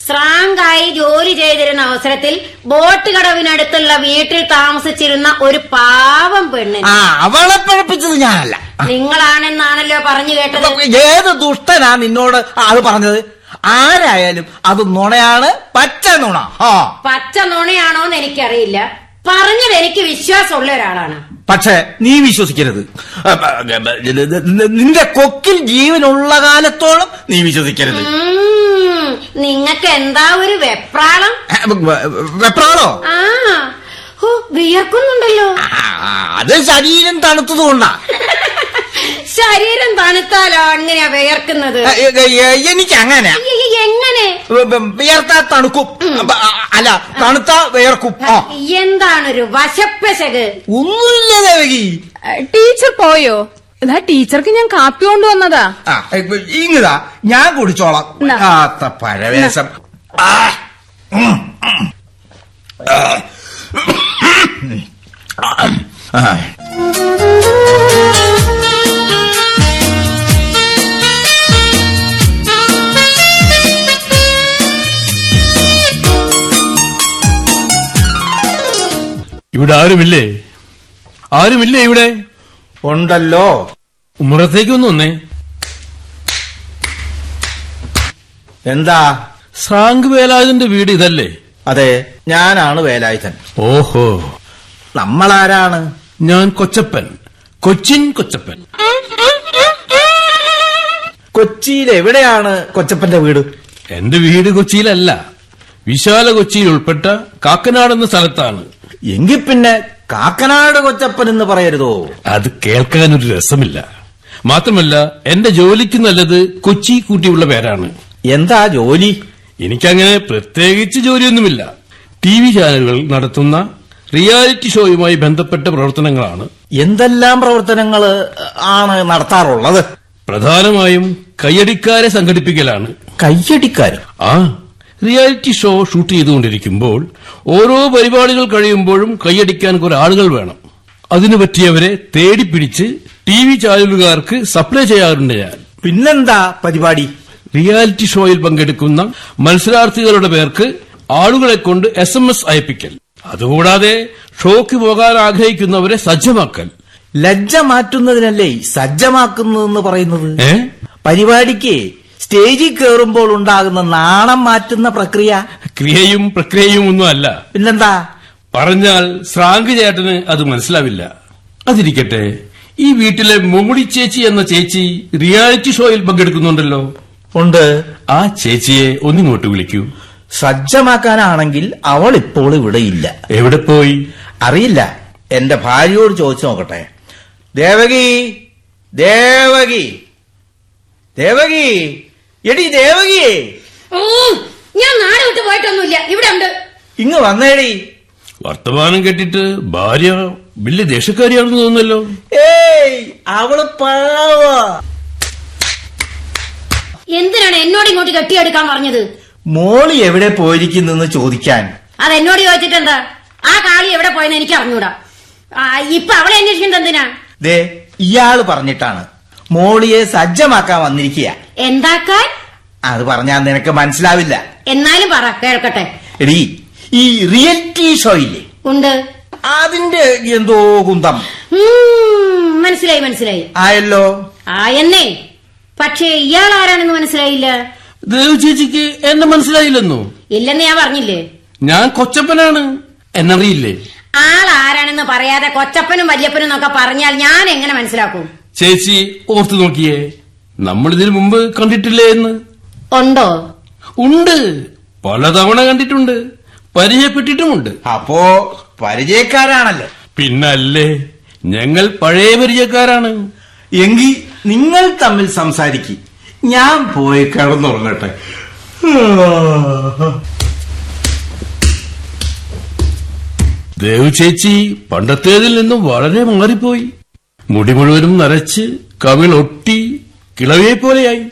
സ്രാങ്കായി ജോലി ചെയ്തിരുന്ന അവസരത്തിൽ ബോട്ട് കടവിനടുത്തുള്ള വീട്ടിൽ താമസിച്ചിരുന്ന ഒരു പാവം പെണ്ണ് അവളെ പഴപ്പിച്ചത് ഞാനല്ല. നിങ്ങളാണെന്നാണല്ലോ പറഞ്ഞു കേട്ടത്. ഏത് ദുഷ്ടനാ നിന്നോട് അത് പറഞ്ഞത്? ആരായാലും അത് നുണയാണ് പച്ച നുണ. ആ. പച്ച നുണയാണോന്ന് എനിക്കറിയില്ല. പറഞ്ഞത് എനിക്ക് വിശ്വാസമുള്ള ഒരാളാണ്. പക്ഷേ നീ വിശ്വസിക്കരുത്. നിന്റെ കൊക്കിൽ ജീവനുള്ള കാലത്തോളം നീ വിശ്വസിക്കരുത്. നിങ്ങൾക്ക് നിങ്ങക്ക് എന്താ ഒരു വെപ്രാളം? വെപ്രാളോ? ആ. വിയർക്കുന്നുണ്ടല്ലോ. അത് ശരീരം തണുത്തതുകൊണ്ടാ [LAUGHS] ശരീരം തണുത്താലോ അങ്ങനെയാ വിയർക്കുന്നത്. എനിക്ക് അങ്ങനെ എങ്ങനെ? വിയർത്താ തണുക്കും. അല്ല തണുത്ത വിയർക്കും. എന്താണൊരു വശപ്പശക്? ഒന്നുമില്ല ദേവകി. ടീച്ചർ പോയോ? ഇതാ ടീച്ചർക്ക് ഞാൻ കാപ്പി കൊണ്ടുവന്നതാ. ഇങ്ങതാ ഞാൻ കുടിച്ചോളാം. പഴവേശം പരവേശം. ആ, ആരുമില്ലേ? ആരുമില്ലേ ഇവിടെ? ഉണ്ടല്ലോ. ഉമ്മറത്തേക്ക് ഒന്ന് വന്നേ എന്താ? സാങ്ക് വേലായുധന്റെ വീട് ഇതല്ലേ? അതെ ഞാനാണ് വേലായുധൻ. ഓഹോ. നമ്മളാരാണ്? ഞാൻ കൊച്ചപ്പൻ. കൊച്ചിൻ കൊച്ചപ്പൻ. കൊച്ചിയിൽ എവിടെയാണ് കൊച്ചപ്പന്റെ വീട്? എന്റെ വീട് കൊച്ചിയിലല്ല. വിശാല കൊച്ചിയിൽ ഉൾപ്പെട്ട കാക്കനാട് എന്ന സ്ഥലത്താണ്. എങ്കിൽ പിന്നെ കാക്കനാട് കൊച്ചപ്പൻ എന്ന് പറയരുതോ? അത് കേൾക്കാൻ ഒരു രസമില്ല. മാത്രമല്ല എന്റെ ജോലിക്ക് നല്ലത് കൊച്ചി കൂട്ടിയുള്ള പേരാണ്. എന്താ ജോലി? എനിക്കങ്ങനെ പ്രത്യേകിച്ച് ജോലിയൊന്നുമില്ല. ടി വി ചാനലുകൾ നടത്തുന്ന റിയാലിറ്റി ഷോയുമായി ബന്ധപ്പെട്ട പ്രവർത്തനങ്ങളാണ്. എന്തെല്ലാം പ്രവർത്തനങ്ങൾ ആണ് നടത്താറുള്ളത്? പ്രധാനമായും കയ്യടിക്കാരെ സംഘടിപ്പിക്കലാണ്. കയ്യടിക്കാർ ആ റിയാലിറ്റി ഷോ ഷൂട്ട് ചെയ്തുകൊണ്ടിരിക്കുമ്പോൾ ഓരോ പരിപാടികൾ കഴിയുമ്പോഴും കൈയടിക്കാൻ കുറെ ആളുകൾ വേണം. അതിനു പറ്റിയവരെ തേടിപ്പിടിച്ച് ടി വി ചാനലുകാർക്ക് സപ്ലൈ ചെയ്യാറുണ്ട് ഞാൻ. പിന്നെന്താ പരിപാടി? റിയാലിറ്റി ഷോയിൽ പങ്കെടുക്കുന്ന മത്സരാർത്ഥികളുടെ പേർക്ക് ആളുകളെ കൊണ്ട് എസ് എം എസ് അയപ്പിക്കൽ. അതുകൂടാതെ ഷോക്ക് പോകാൻ ആഗ്രഹിക്കുന്നവരെ സജ്ജമാക്കൽ. ലജ്ജ മാറ്റുന്നതിനല്ലേ സജ്ജമാക്കുന്നതെന്ന് പറയുന്നത്? പരിപാടിക്ക് സ്റ്റേജിൽ കയറുമ്പോൾ ഉണ്ടാകുന്ന നാണം മാറ്റുന്ന പ്രക്രിയ? ക്രിയയും പ്രക്രിയയും ഒന്നും അല്ല. പിന്നെന്താ? പറഞ്ഞാൽ ശ്രാങ്ക് ചേട്ടന് അത് മനസ്സിലാവില്ല. അതിരിക്കട്ടെ ഈ വീട്ടിലെ മോടി ചേച്ചി എന്ന ചേച്ചി റിയാലിറ്റി ഷോയിൽ പങ്കെടുക്കുന്നുണ്ടല്ലോ. ഉണ്ട്. ആ ചേച്ചിയെ ഒന്നിങ്ങോട്ട് വിളിക്കൂ. സജ്ജമാക്കാനാണെങ്കിൽ അവൾ ഇപ്പോൾ ഇവിടെ ഇല്ല. എവിടെ പോയി? അറിയില്ല. എന്റെ ഭാര്യയോട് ചോദിച്ചു നോക്കട്ടെ. ദേവകി ദേവകി ദേവകി! എടി ദേവകിയേ ഞാൻ നാട് വിട്ട് പോയിട്ടൊന്നുമില്ല. ഇവിടെ ഉണ്ട്. ഇങ്ങ് വന്നേടി. വർത്തമാനം കേട്ടിട്ട് ഭാര്യ വലിയ ദേഷ്യക്കാരിയാണെന്ന് തോന്നുന്നല്ലോ. ഏയ് അവൾ പാവ. എന്തിനാണ് എന്നോട് ഇങ്ങോട്ട് കെട്ടിയെടുക്കാൻ പറഞ്ഞത്? മോളി എവിടെ പോയിരിക്കുന്നെന്ന് ചോദിക്കാൻ. അത് എന്നോട് ചോദിച്ചിട്ടെന്താ? ആ കാളി എവിടെ പോയെന്ന് എനിക്ക് അറിഞ്ഞൂടാ. ആ, ഇപ്പൊ അവളെ അന്വേഷിക്കുന്നത് എന്തിനാ? ദേ ഇയാൾ പറഞ്ഞിട്ടാണ്. മോളിയെ സജ്ജമാക്കാൻ വന്നിരിക്കുക എന്താക്കാൻ? അത് പറഞ്ഞാൽ നിനക്ക് മനസ്സിലാവില്ല. എന്നാലും പറ കേൾക്കട്ടെ. എടി ഈ റിയലിറ്റി ഷോ ഇല്ലേ ഉണ്ട്. അതിന്റെ എന്തോ കുന്തം മനസ്സിലായി മനസ്സിലായി. ആയല്ലോ? ആയെന്നേ. പക്ഷേ ഇയാൾ ആരാണെന്ന് മനസ്സിലായില്ല. ദേവ് ചേച്ചിക്ക് എന്നെ മനസ്സിലായില്ലെന്നോ? ഇല്ലെന്ന് ഞാൻ പറഞ്ഞില്ലേ? ഞാൻ കൊച്ചപ്പനാണ് എന്നറിയില്ലേ? ആൾ ആരാണെന്ന് പറയാതെ കൊച്ചപ്പനും വല്യപ്പനും എന്നൊക്കെ പറഞ്ഞാൽ ഞാൻ എങ്ങനെ മനസ്സിലാക്കും? ചേച്ചി ഓർത്തു നോക്കിയേ. നമ്മളിതിനു മുമ്പ് കണ്ടിട്ടില്ലേ എന്ന്? ഉണ്ടോ? ഉണ്ട്. പലതവണ കണ്ടിട്ടുണ്ട്. പരിചയപ്പെട്ടിട്ടുമുണ്ട്. അപ്പോ പരിചയക്കാരാണല്ലോ. പിന്നല്ലേ ഞങ്ങൾ പഴയ പരിചയക്കാരാണ്. എങ്കിൽ നിങ്ങൾ തമ്മിൽ സംസാരിക്ക്. ഞാൻ പോയി കിടന്നുറങ്ങട്ടെ. ദേവ് ചേച്ചി പണ്ടത്തേതിൽ നിന്നും വളരെ മാറിപ്പോയി. മുടി മുഴുവനും നരച്ച് കവിളൊട്ടി കിളവിയെ പോലെയായി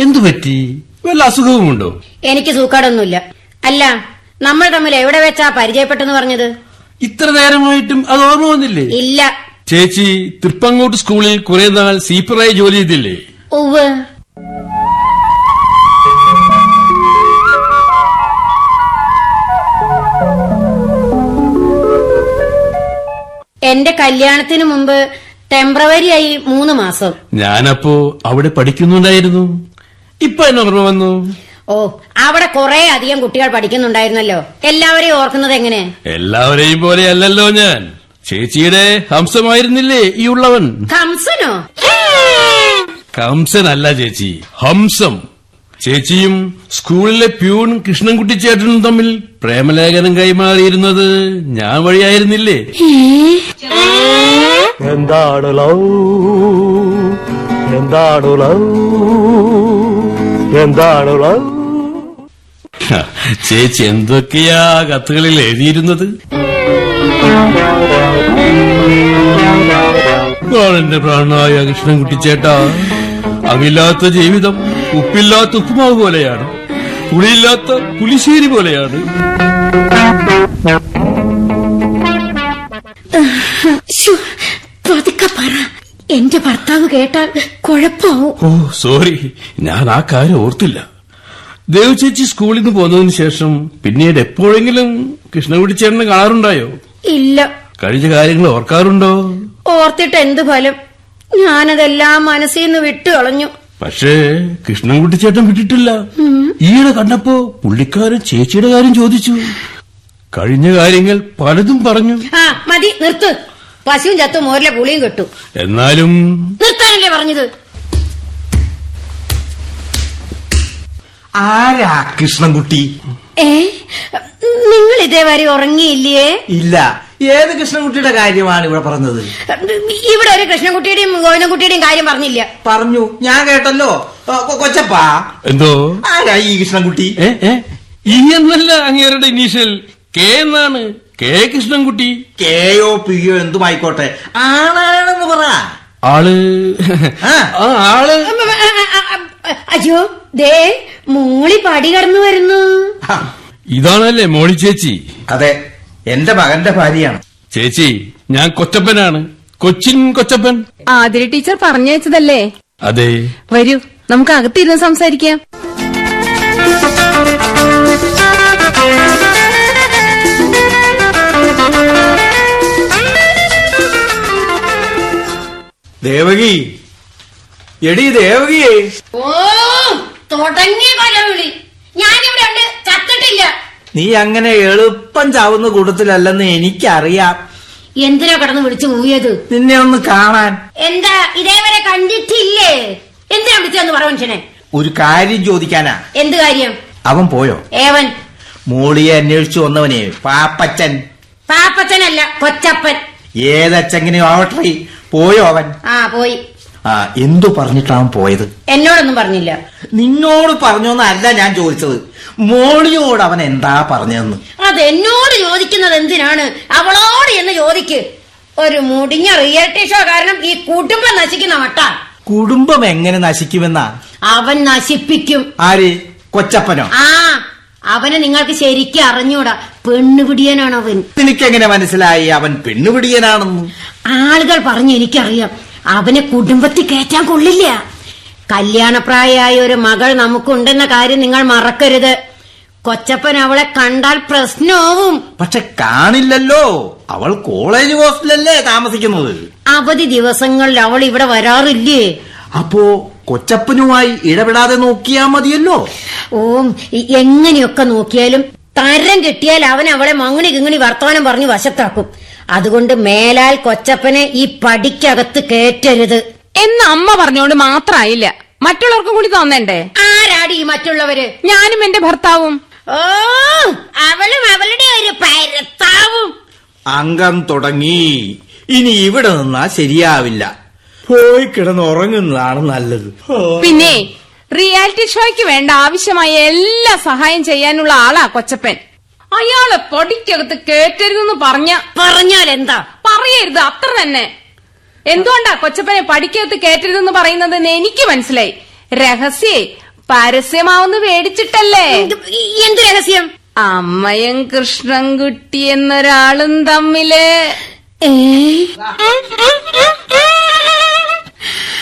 എന്തു പറ്റി? വല്ല അസുഖവുമുണ്ടോ? എനിക്ക് സൂക്കാടൊന്നുമില്ല. അല്ല നമ്മൾ തമ്മിൽ എവിടെ വെച്ചാ പരിചയപ്പെട്ടെന്ന് പറഞ്ഞത്? ഇത്ര നേരമായിട്ടും അത് ഓർമ്മ വന്നില്ലേ? ഇല്ല. ചേച്ചി തൃപ്പങ്ങോട്ട് സ്കൂളിൽ കുറെ നാൾ സീപ്പറായി ജോലി ചെയ്തില്ലേ? ഉവ് എന്റെ കല്യാണത്തിന് മുമ്പ് ടെമ്പററി ആയി മൂന്ന് മാസം. ഞാനപ്പോ അവിടെ പഠിക്കുന്നുണ്ടായിരുന്നു. ഇപ്പൊ എന്നെ ഓർമ്മ വന്നു? ഓ അവിടെ കുറെ അധികം കുട്ടികൾ പഠിക്കുന്നുണ്ടായിരുന്നല്ലോ. എല്ലാവരെയും ഓർക്കുന്നത് എങ്ങനെ? എല്ലാവരെയും പോലെ അല്ലല്ലോ ഞാൻ. ചേച്ചിയുടെ ഹംസമായിരുന്നില്ലേ ഈ ഉള്ളവൻ? കംസനോ കംസനല്ല ചേച്ചി ഹംസം. ചേച്ചിയും സ്കൂളിലെ പ്യൂൺ കൃഷ്ണൻകുട്ടി ചേട്ടനും തമ്മിൽ പ്രേമലേഖനം കൈമാറിയിരുന്നത് ഞാൻ വഴിയായിരുന്നില്ലേ? എന്താണ് ലൗ? എന്താണു ലവ് എന്താണു? ലവ് ചേച്ചി എന്തൊക്കെയാ കത്തുകളിൽ എഴുതിയിരുന്നത്? എന്റെ പ്രാണനായ കൃഷ്ണൻകുട്ടി ചേട്ടാ അവില്ലാത്ത ജീവിതം ഉപ്പില്ലാത്ത ഉപ്പുമാവ് പോലെയാണ്. പുളിയില്ലാത്ത പുളിശ്ശേരി പോലെയാണ്. പതുക്കെ പറ. എന്റെ ഭർത്താവ് കേട്ടാൽ കുഴപ്പമാവും. ഓ സോറി. ഞാൻ ആ കാര്യം ഓർത്തില്ല. ദേവ് ചേച്ചി സ്കൂളിൽ നിന്ന് പോന്നതിന് ശേഷം പിന്നീട് എപ്പോഴെങ്കിലും കൃഷ്ണകുടി ചേട്ടനെ കാണാറുണ്ടായോ? ഇല്ല. കഴിഞ്ഞ കാര്യങ്ങൾ ഓർക്കാറുണ്ടോ? ഓർത്തിട്ട് എന്ത് ഫലം? ഞാനതെല്ലാം മനസ്സിൽ നിന്ന് വിട്ടു കളഞ്ഞു. പക്ഷേ കൃഷ്ണൻകുട്ടി ചേട്ടൻ വിട്ടിട്ടില്ല. ഈയിടെ കണ്ടപ്പോ പുള്ളിക്കാരൻ ചേച്ചിയുടെ കാര്യം ചോദിച്ചു. കഴിഞ്ഞ കാര്യങ്ങൾ പലതും പറഞ്ഞു. ആ മതി നിർത്ത്. പശുവും ചത്തു മോരിലെ പുളിയും കെട്ടു. എന്നാലും നിർത്താനല്ലേ പറഞ്ഞത്? ആരാ കൃഷ്ണൻകുട്ടി? ഏ? നിങ്ങൾ ഇതേവരെ ഉറങ്ങിയില്ലേ? ഇല്ല. ഏത് കൃഷ്ണൻകുട്ടിയുടെ കാര്യമാണ് ഇവിടെ പറഞ്ഞത്? ഇവിടെ ഒരു കൃഷ്ണൻകുട്ടിയുടെയും ഗോവിന്ദൻകുട്ടിയുടെയും കാര്യം പറഞ്ഞില്ല. പറഞ്ഞു. ഞാൻ കേട്ടല്ലോ. കൊച്ചപ്പാ. എന്തോ? ആരാ ഈ കൃഷ്ണൻകുട്ടി? ഏ ഏ? ഈ എന്നല്ല അങ്ങേരുടെ ഇനീഷ്യൽ. കെ എന്നാണ്? കെ കൃഷ്ണൻകുട്ടി. കെയോ പിയോ എന്തുമായിക്കോട്ടെ. ആണാണെന്ന് പറ. ആൾ. ആ. ആൾ. അയ്യോ ദേ മൂളി പടി കടന്നു വരുന്നു. ആ, ഇതാണല്ലേ മോളി ചേച്ചി? അതെ എന്റെ മകന്റെ ഭാര്യയാണ്. ചേച്ചി ഞാൻ കൊച്ചപ്പനാണ്. കൊച്ചിൻ കൊച്ചപ്പൻ. ആതിര ടീച്ചർ പറഞ്ഞയച്ചതല്ലേ? അതെ. വരൂ നമുക്ക് അകത്തിരുന്ന് സംസാരിക്കാം. ദേവകി. എടി ദേവകിയെ ഓ തുടങ്ങിയ കൊലവിളി ഞാനിവിടെ ഉണ്ട് ചത്തിട്ടില്ല. നീ അങ്ങനെ എളുപ്പം ചാവുന്ന കൂട്ടത്തിലല്ലെന്ന് എനിക്കറിയാം. എന്തിനാ കടന്ന് വിളിച്ചു പോയത് നിന്നെ ഒന്ന് കാണാൻ. എന്താ ഇതേവരെ കണ്ടിട്ടില്ലേ? എന്തിനാ വിളിച്ചെന്ന് പറ മനുഷ്യനെ. ഒരു കാര്യം ചോദിക്കാനാ. എന്ത് കാര്യം? അവൻ പോയോ? ഏവൻ. മോളിയെ അന്വേഷിച്ചു വന്നവനെ പാപ്പച്ചൻ. പാപ്പച്ചനല്ല കൊച്ചപ്പൻ. ഏതച്ചെങ്ങനെയോ ആവട്ടെ. പോയോ അവൻ? ആ പോയി. ആ എന്തു പറഞ്ഞിട്ടാണ് പോയത്? എന്നോടൊന്നും പറഞ്ഞില്ല. നിന്നോട് പറഞ്ഞോന്നല്ല ഞാൻ ചോദിച്ചത്. മോളിയോട് അവൻ എന്താ പറഞ്ഞതെന്ന്? അത് എന്നോട് ചോദിക്കുന്നത് എന്തിനാണ്? അവളോട് എന്ന് ചോദിക്ക്. ഒരു മുടിഞ്ഞ റിയാലിറ്റി ഷോ കാരണം ഈ കുടുംബം നശിക്കുന്ന മട്ട കുടുംബം എങ്ങനെ നശിക്കുമെന്നാ? അവൻ നശിപ്പിക്കും. ആര്? കൊച്ചപ്പനോ? ആ അവനെ നിങ്ങൾക്ക് ശരിക്കും അറിഞ്ഞൂടാ. പെണ്ണുപിടിയനാണ് അവൻ. എനിക്ക് എങ്ങനെ മനസ്സിലായി അവൻ പെണ്ണുപിടിയനാണെന്ന്? ആളുകൾ പറഞ്ഞു എനിക്കറിയാം. അവനെ കുടുംബത്തിൽ കയറ്റാൻ കൊള്ളില്ല. കല്യാണപ്രായമായ ഒരു മകൾ നമുക്കുണ്ടെന്ന കാര്യം നിങ്ങൾ മറക്കരുത്. കൊച്ചപ്പൻ അവളെ കണ്ടാൽ പ്രശ്നവും പക്ഷെ കാണില്ലല്ലോ. അവൾ കോളേജ് ഹോസ്റ്റലല്ലേ താമസിക്കുന്നത്. അവധി ദിവസങ്ങളിൽ അവൾ ഇവിടെ വരാറില്ലേ? അപ്പോ കൊച്ചപ്പനുമായി ഇടപെടാതെ നോക്കിയാ മതിയല്ലോ. ഓ എങ്ങനെയൊക്കെ നോക്കിയാലും തരം കിട്ടിയാൽ അവൻ അവളെ മങ്ങണി കിങ്ങണി വർത്തമാനം പറഞ്ഞു വശത്താക്കും. അതുകൊണ്ട് മേലാൽ കൊച്ചപ്പനെ ഈ പടിക്കകത്ത് കേറ്റരുത്. എന്ന് അമ്മ പറഞ്ഞോണ്ട് മാത്രായില്ല. മറ്റുള്ളവർക്കും കൂടി തോന്നണ്ടേ? ആരാടി ഈ മറ്റുള്ളവര്? ഞാനും എന്റെ ഭർത്താവും. ഓ അവളും അവളുടെ ഒരു ഭർത്താവും. അംഗം തുടങ്ങി. ഇനി ഇവിടെ നിന്നാ ശരിയാവില്ല. പോയി കിടന്ന് ഉറങ്ങുന്നതാണ് നല്ലത് പിന്നെ റിയാലിറ്റി ഷോയ്ക്ക് വേണ്ട ആവശ്യമായ എല്ലാ സഹായം ചെയ്യാനുള്ള ആളാ കൊച്ചപ്പൻ. അയാളെ പൊടിക്കകത്ത് കേറ്റരുതെന്ന് പറഞ്ഞ പറഞ്ഞാൽ എന്താ? പറയരുത് അത്ര തന്നെ. എന്തുകൊണ്ടാ കൊച്ചപ്പനെ പടിക്കകത്ത് കേറ്റരുതെന്ന് പറയുന്നത് എനിക്ക് മനസ്സിലായി. രഹസ്യേ പരസ്യമാവെന്ന് പേടിച്ചിട്ടല്ലേ എന്ത് രഹസ്യം? അമ്മയും കൃഷ്ണൻകുട്ടി എന്നൊരാളും തമ്മിൽ. ഏ?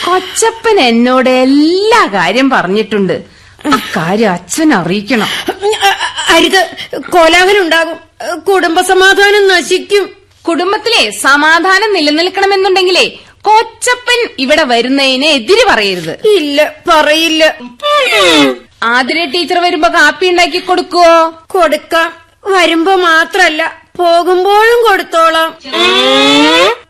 കൊച്ചപ്പൻ എന്നോട് എല്ലാ കാര്യം പറഞ്ഞിട്ടുണ്ട്. ആ കാര്യം അച്ഛൻ അറിയിക്കണം. അരുത്. കോലാഹലം ഉണ്ടാകും. കുടുംബസമാധാനം നശിക്കും. കുടുംബത്തിലെ സമാധാനം നിലനിൽക്കണമെന്നുണ്ടെങ്കിലേ കൊച്ചപ്പൻ ഇവിടെ വരുന്നതിന് എതിര് പറയരുത്. ഇല്ല പറയില്ല. ആതിര ടീച്ചർ വരുമ്പോ കാപ്പി ഉണ്ടാക്കി കൊടുക്കുവോ? കൊടുക്കാം. വരുമ്പോ മാത്രല്ല പോകുമ്പോഴും കൊടുത്തോളാം.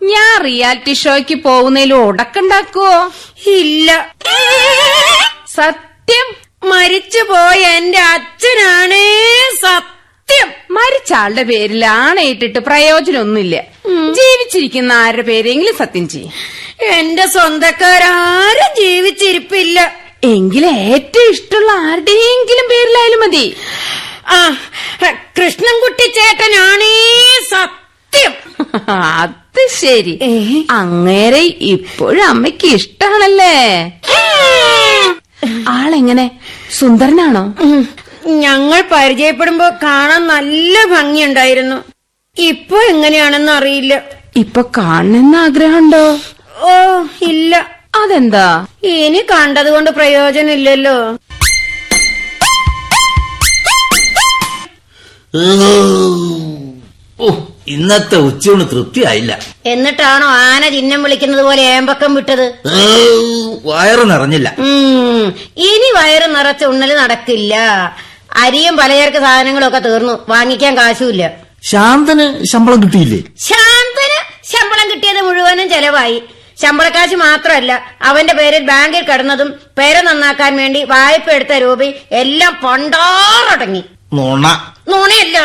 ഞാൻ റിയാലിറ്റി ഷോയ്ക്ക് പോകുന്നതിൽ ഉടക്കുണ്ടാക്കുവോ? ഇല്ല. സത്യം. മരിച്ചു പോയ എന്റെ അച്ഛനാണേ സത്യം. മരിച്ച ആളുടെ പേരിൽ ആണയിട്ടിട്ട് പ്രയോജനമൊന്നുമില്ല. ജീവിച്ചിരിക്കുന്ന ആരുടെ പേരെങ്കിലും സത്യം ചെയ്യും. എന്റെ സ്വന്തക്കാരും ജീവിച്ചിരിപ്പില്ല. എങ്കിലും ഏറ്റവും ഇഷ്ടമുള്ള ആരുടെയെങ്കിലും പേരിലായാലും മതി. ആ കൃഷ്ണൻകുട്ടി ചേട്ടനാണേ സത്യം. [LAUGHS] അത് ശരി. അങ്ങേരെ ഇപ്പോഴും അമ്മയ്ക്ക് ഇഷ്ടാണല്ലേ? ആളെങ്ങനെ? സുന്ദരനാണോ? ഉം. ഞങ്ങൾ പരിചയപ്പെടുമ്പോ കാണാൻ നല്ല ഭംഗിയുണ്ടായിരുന്നു. ഇപ്പൊ എങ്ങനെയാണെന്ന് അറിയില്ല. ഇപ്പൊ കാണണമെന്ന് ആഗ്രഹമുണ്ടോ? ഓ ഇല്ല. അതെന്താ? ഇനി കണ്ടതുകൊണ്ട് പ്രയോജനമില്ലല്ലോ. ഓ ഇന്നത്തെ ഉച്ചയൂണ് തൃപ്തിയായില്ല. എന്നിട്ടാണോ ആന ചിഹ്നം വിളിക്കുന്നത് പോലെ ഏമ്പക്കം വിട്ടത്? വയറ് നിറഞ്ഞില്ല. ഇനി വയറ് നിറച്ച ഉണ്ണൽ നടക്കില്ല. അരിയും പലചരക്ക് സാധനങ്ങളൊക്കെ തീർന്നു. വാങ്ങിക്കാൻ കാശുമില്ല. ശാന്തന് ശമ്പളം കിട്ടിയില്ലേ? ശാന്തന് ശമ്പളം കിട്ടിയത് മുഴുവനും ചെലവായി. ശമ്പളക്കാശ് മാത്രമല്ല അവന്റെ പേരിൽ ബാങ്കിൽ കടന്നതും പേര് നന്നാക്കാൻ വേണ്ടി വായ്പ എടുത്ത രൂപ എല്ലാം പണ്ടാറടങ്ങി. നുണ. നുണയല്ല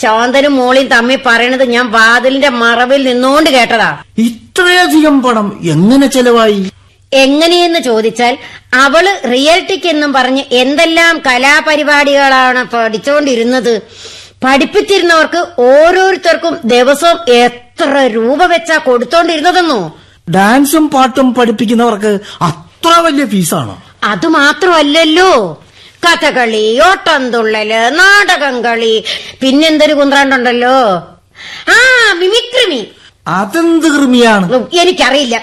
ശാന്തനും മോളിയും തമ്മി പറയണത് ഞാൻ വാതിലിന്റെ മറവിൽ നിന്നുകൊണ്ട് കേട്ടതാ. ഇത്രയധികം പണം എങ്ങനെ ചെലവായി? എങ്ങനെയെന്ന് ചോദിച്ചാൽ അവൾ റിയാലിറ്റിക്ക് എന്നും പറഞ്ഞ് എന്തെല്ലാം കലാപരിപാടികളാണ് പഠിച്ചുകൊണ്ടിരുന്നത് പഠിപ്പിച്ചിരുന്നവർക്ക് ഓരോരുത്തർക്കും ദിവസവും എത്ര രൂപ വെച്ചാ കൊടുത്തോണ്ടിരുന്നതെന്നോ? ഡാൻസും പാട്ടും പഠിപ്പിക്കുന്നവർക്ക് അത്ര വലിയ ഫീസാണോ? അത് മാത്രമല്ലല്ലോ. കഥകളി ഓട്ടംതുള്ളൽ നാടകം കളി പിന്നെന്തൊരു കുന്ത്രാണ്ടുണ്ടല്ലോ? ആ മിമിക്രിമി. അതെന്ത് കൃമിയാണ്? എനിക്കറിയില്ല.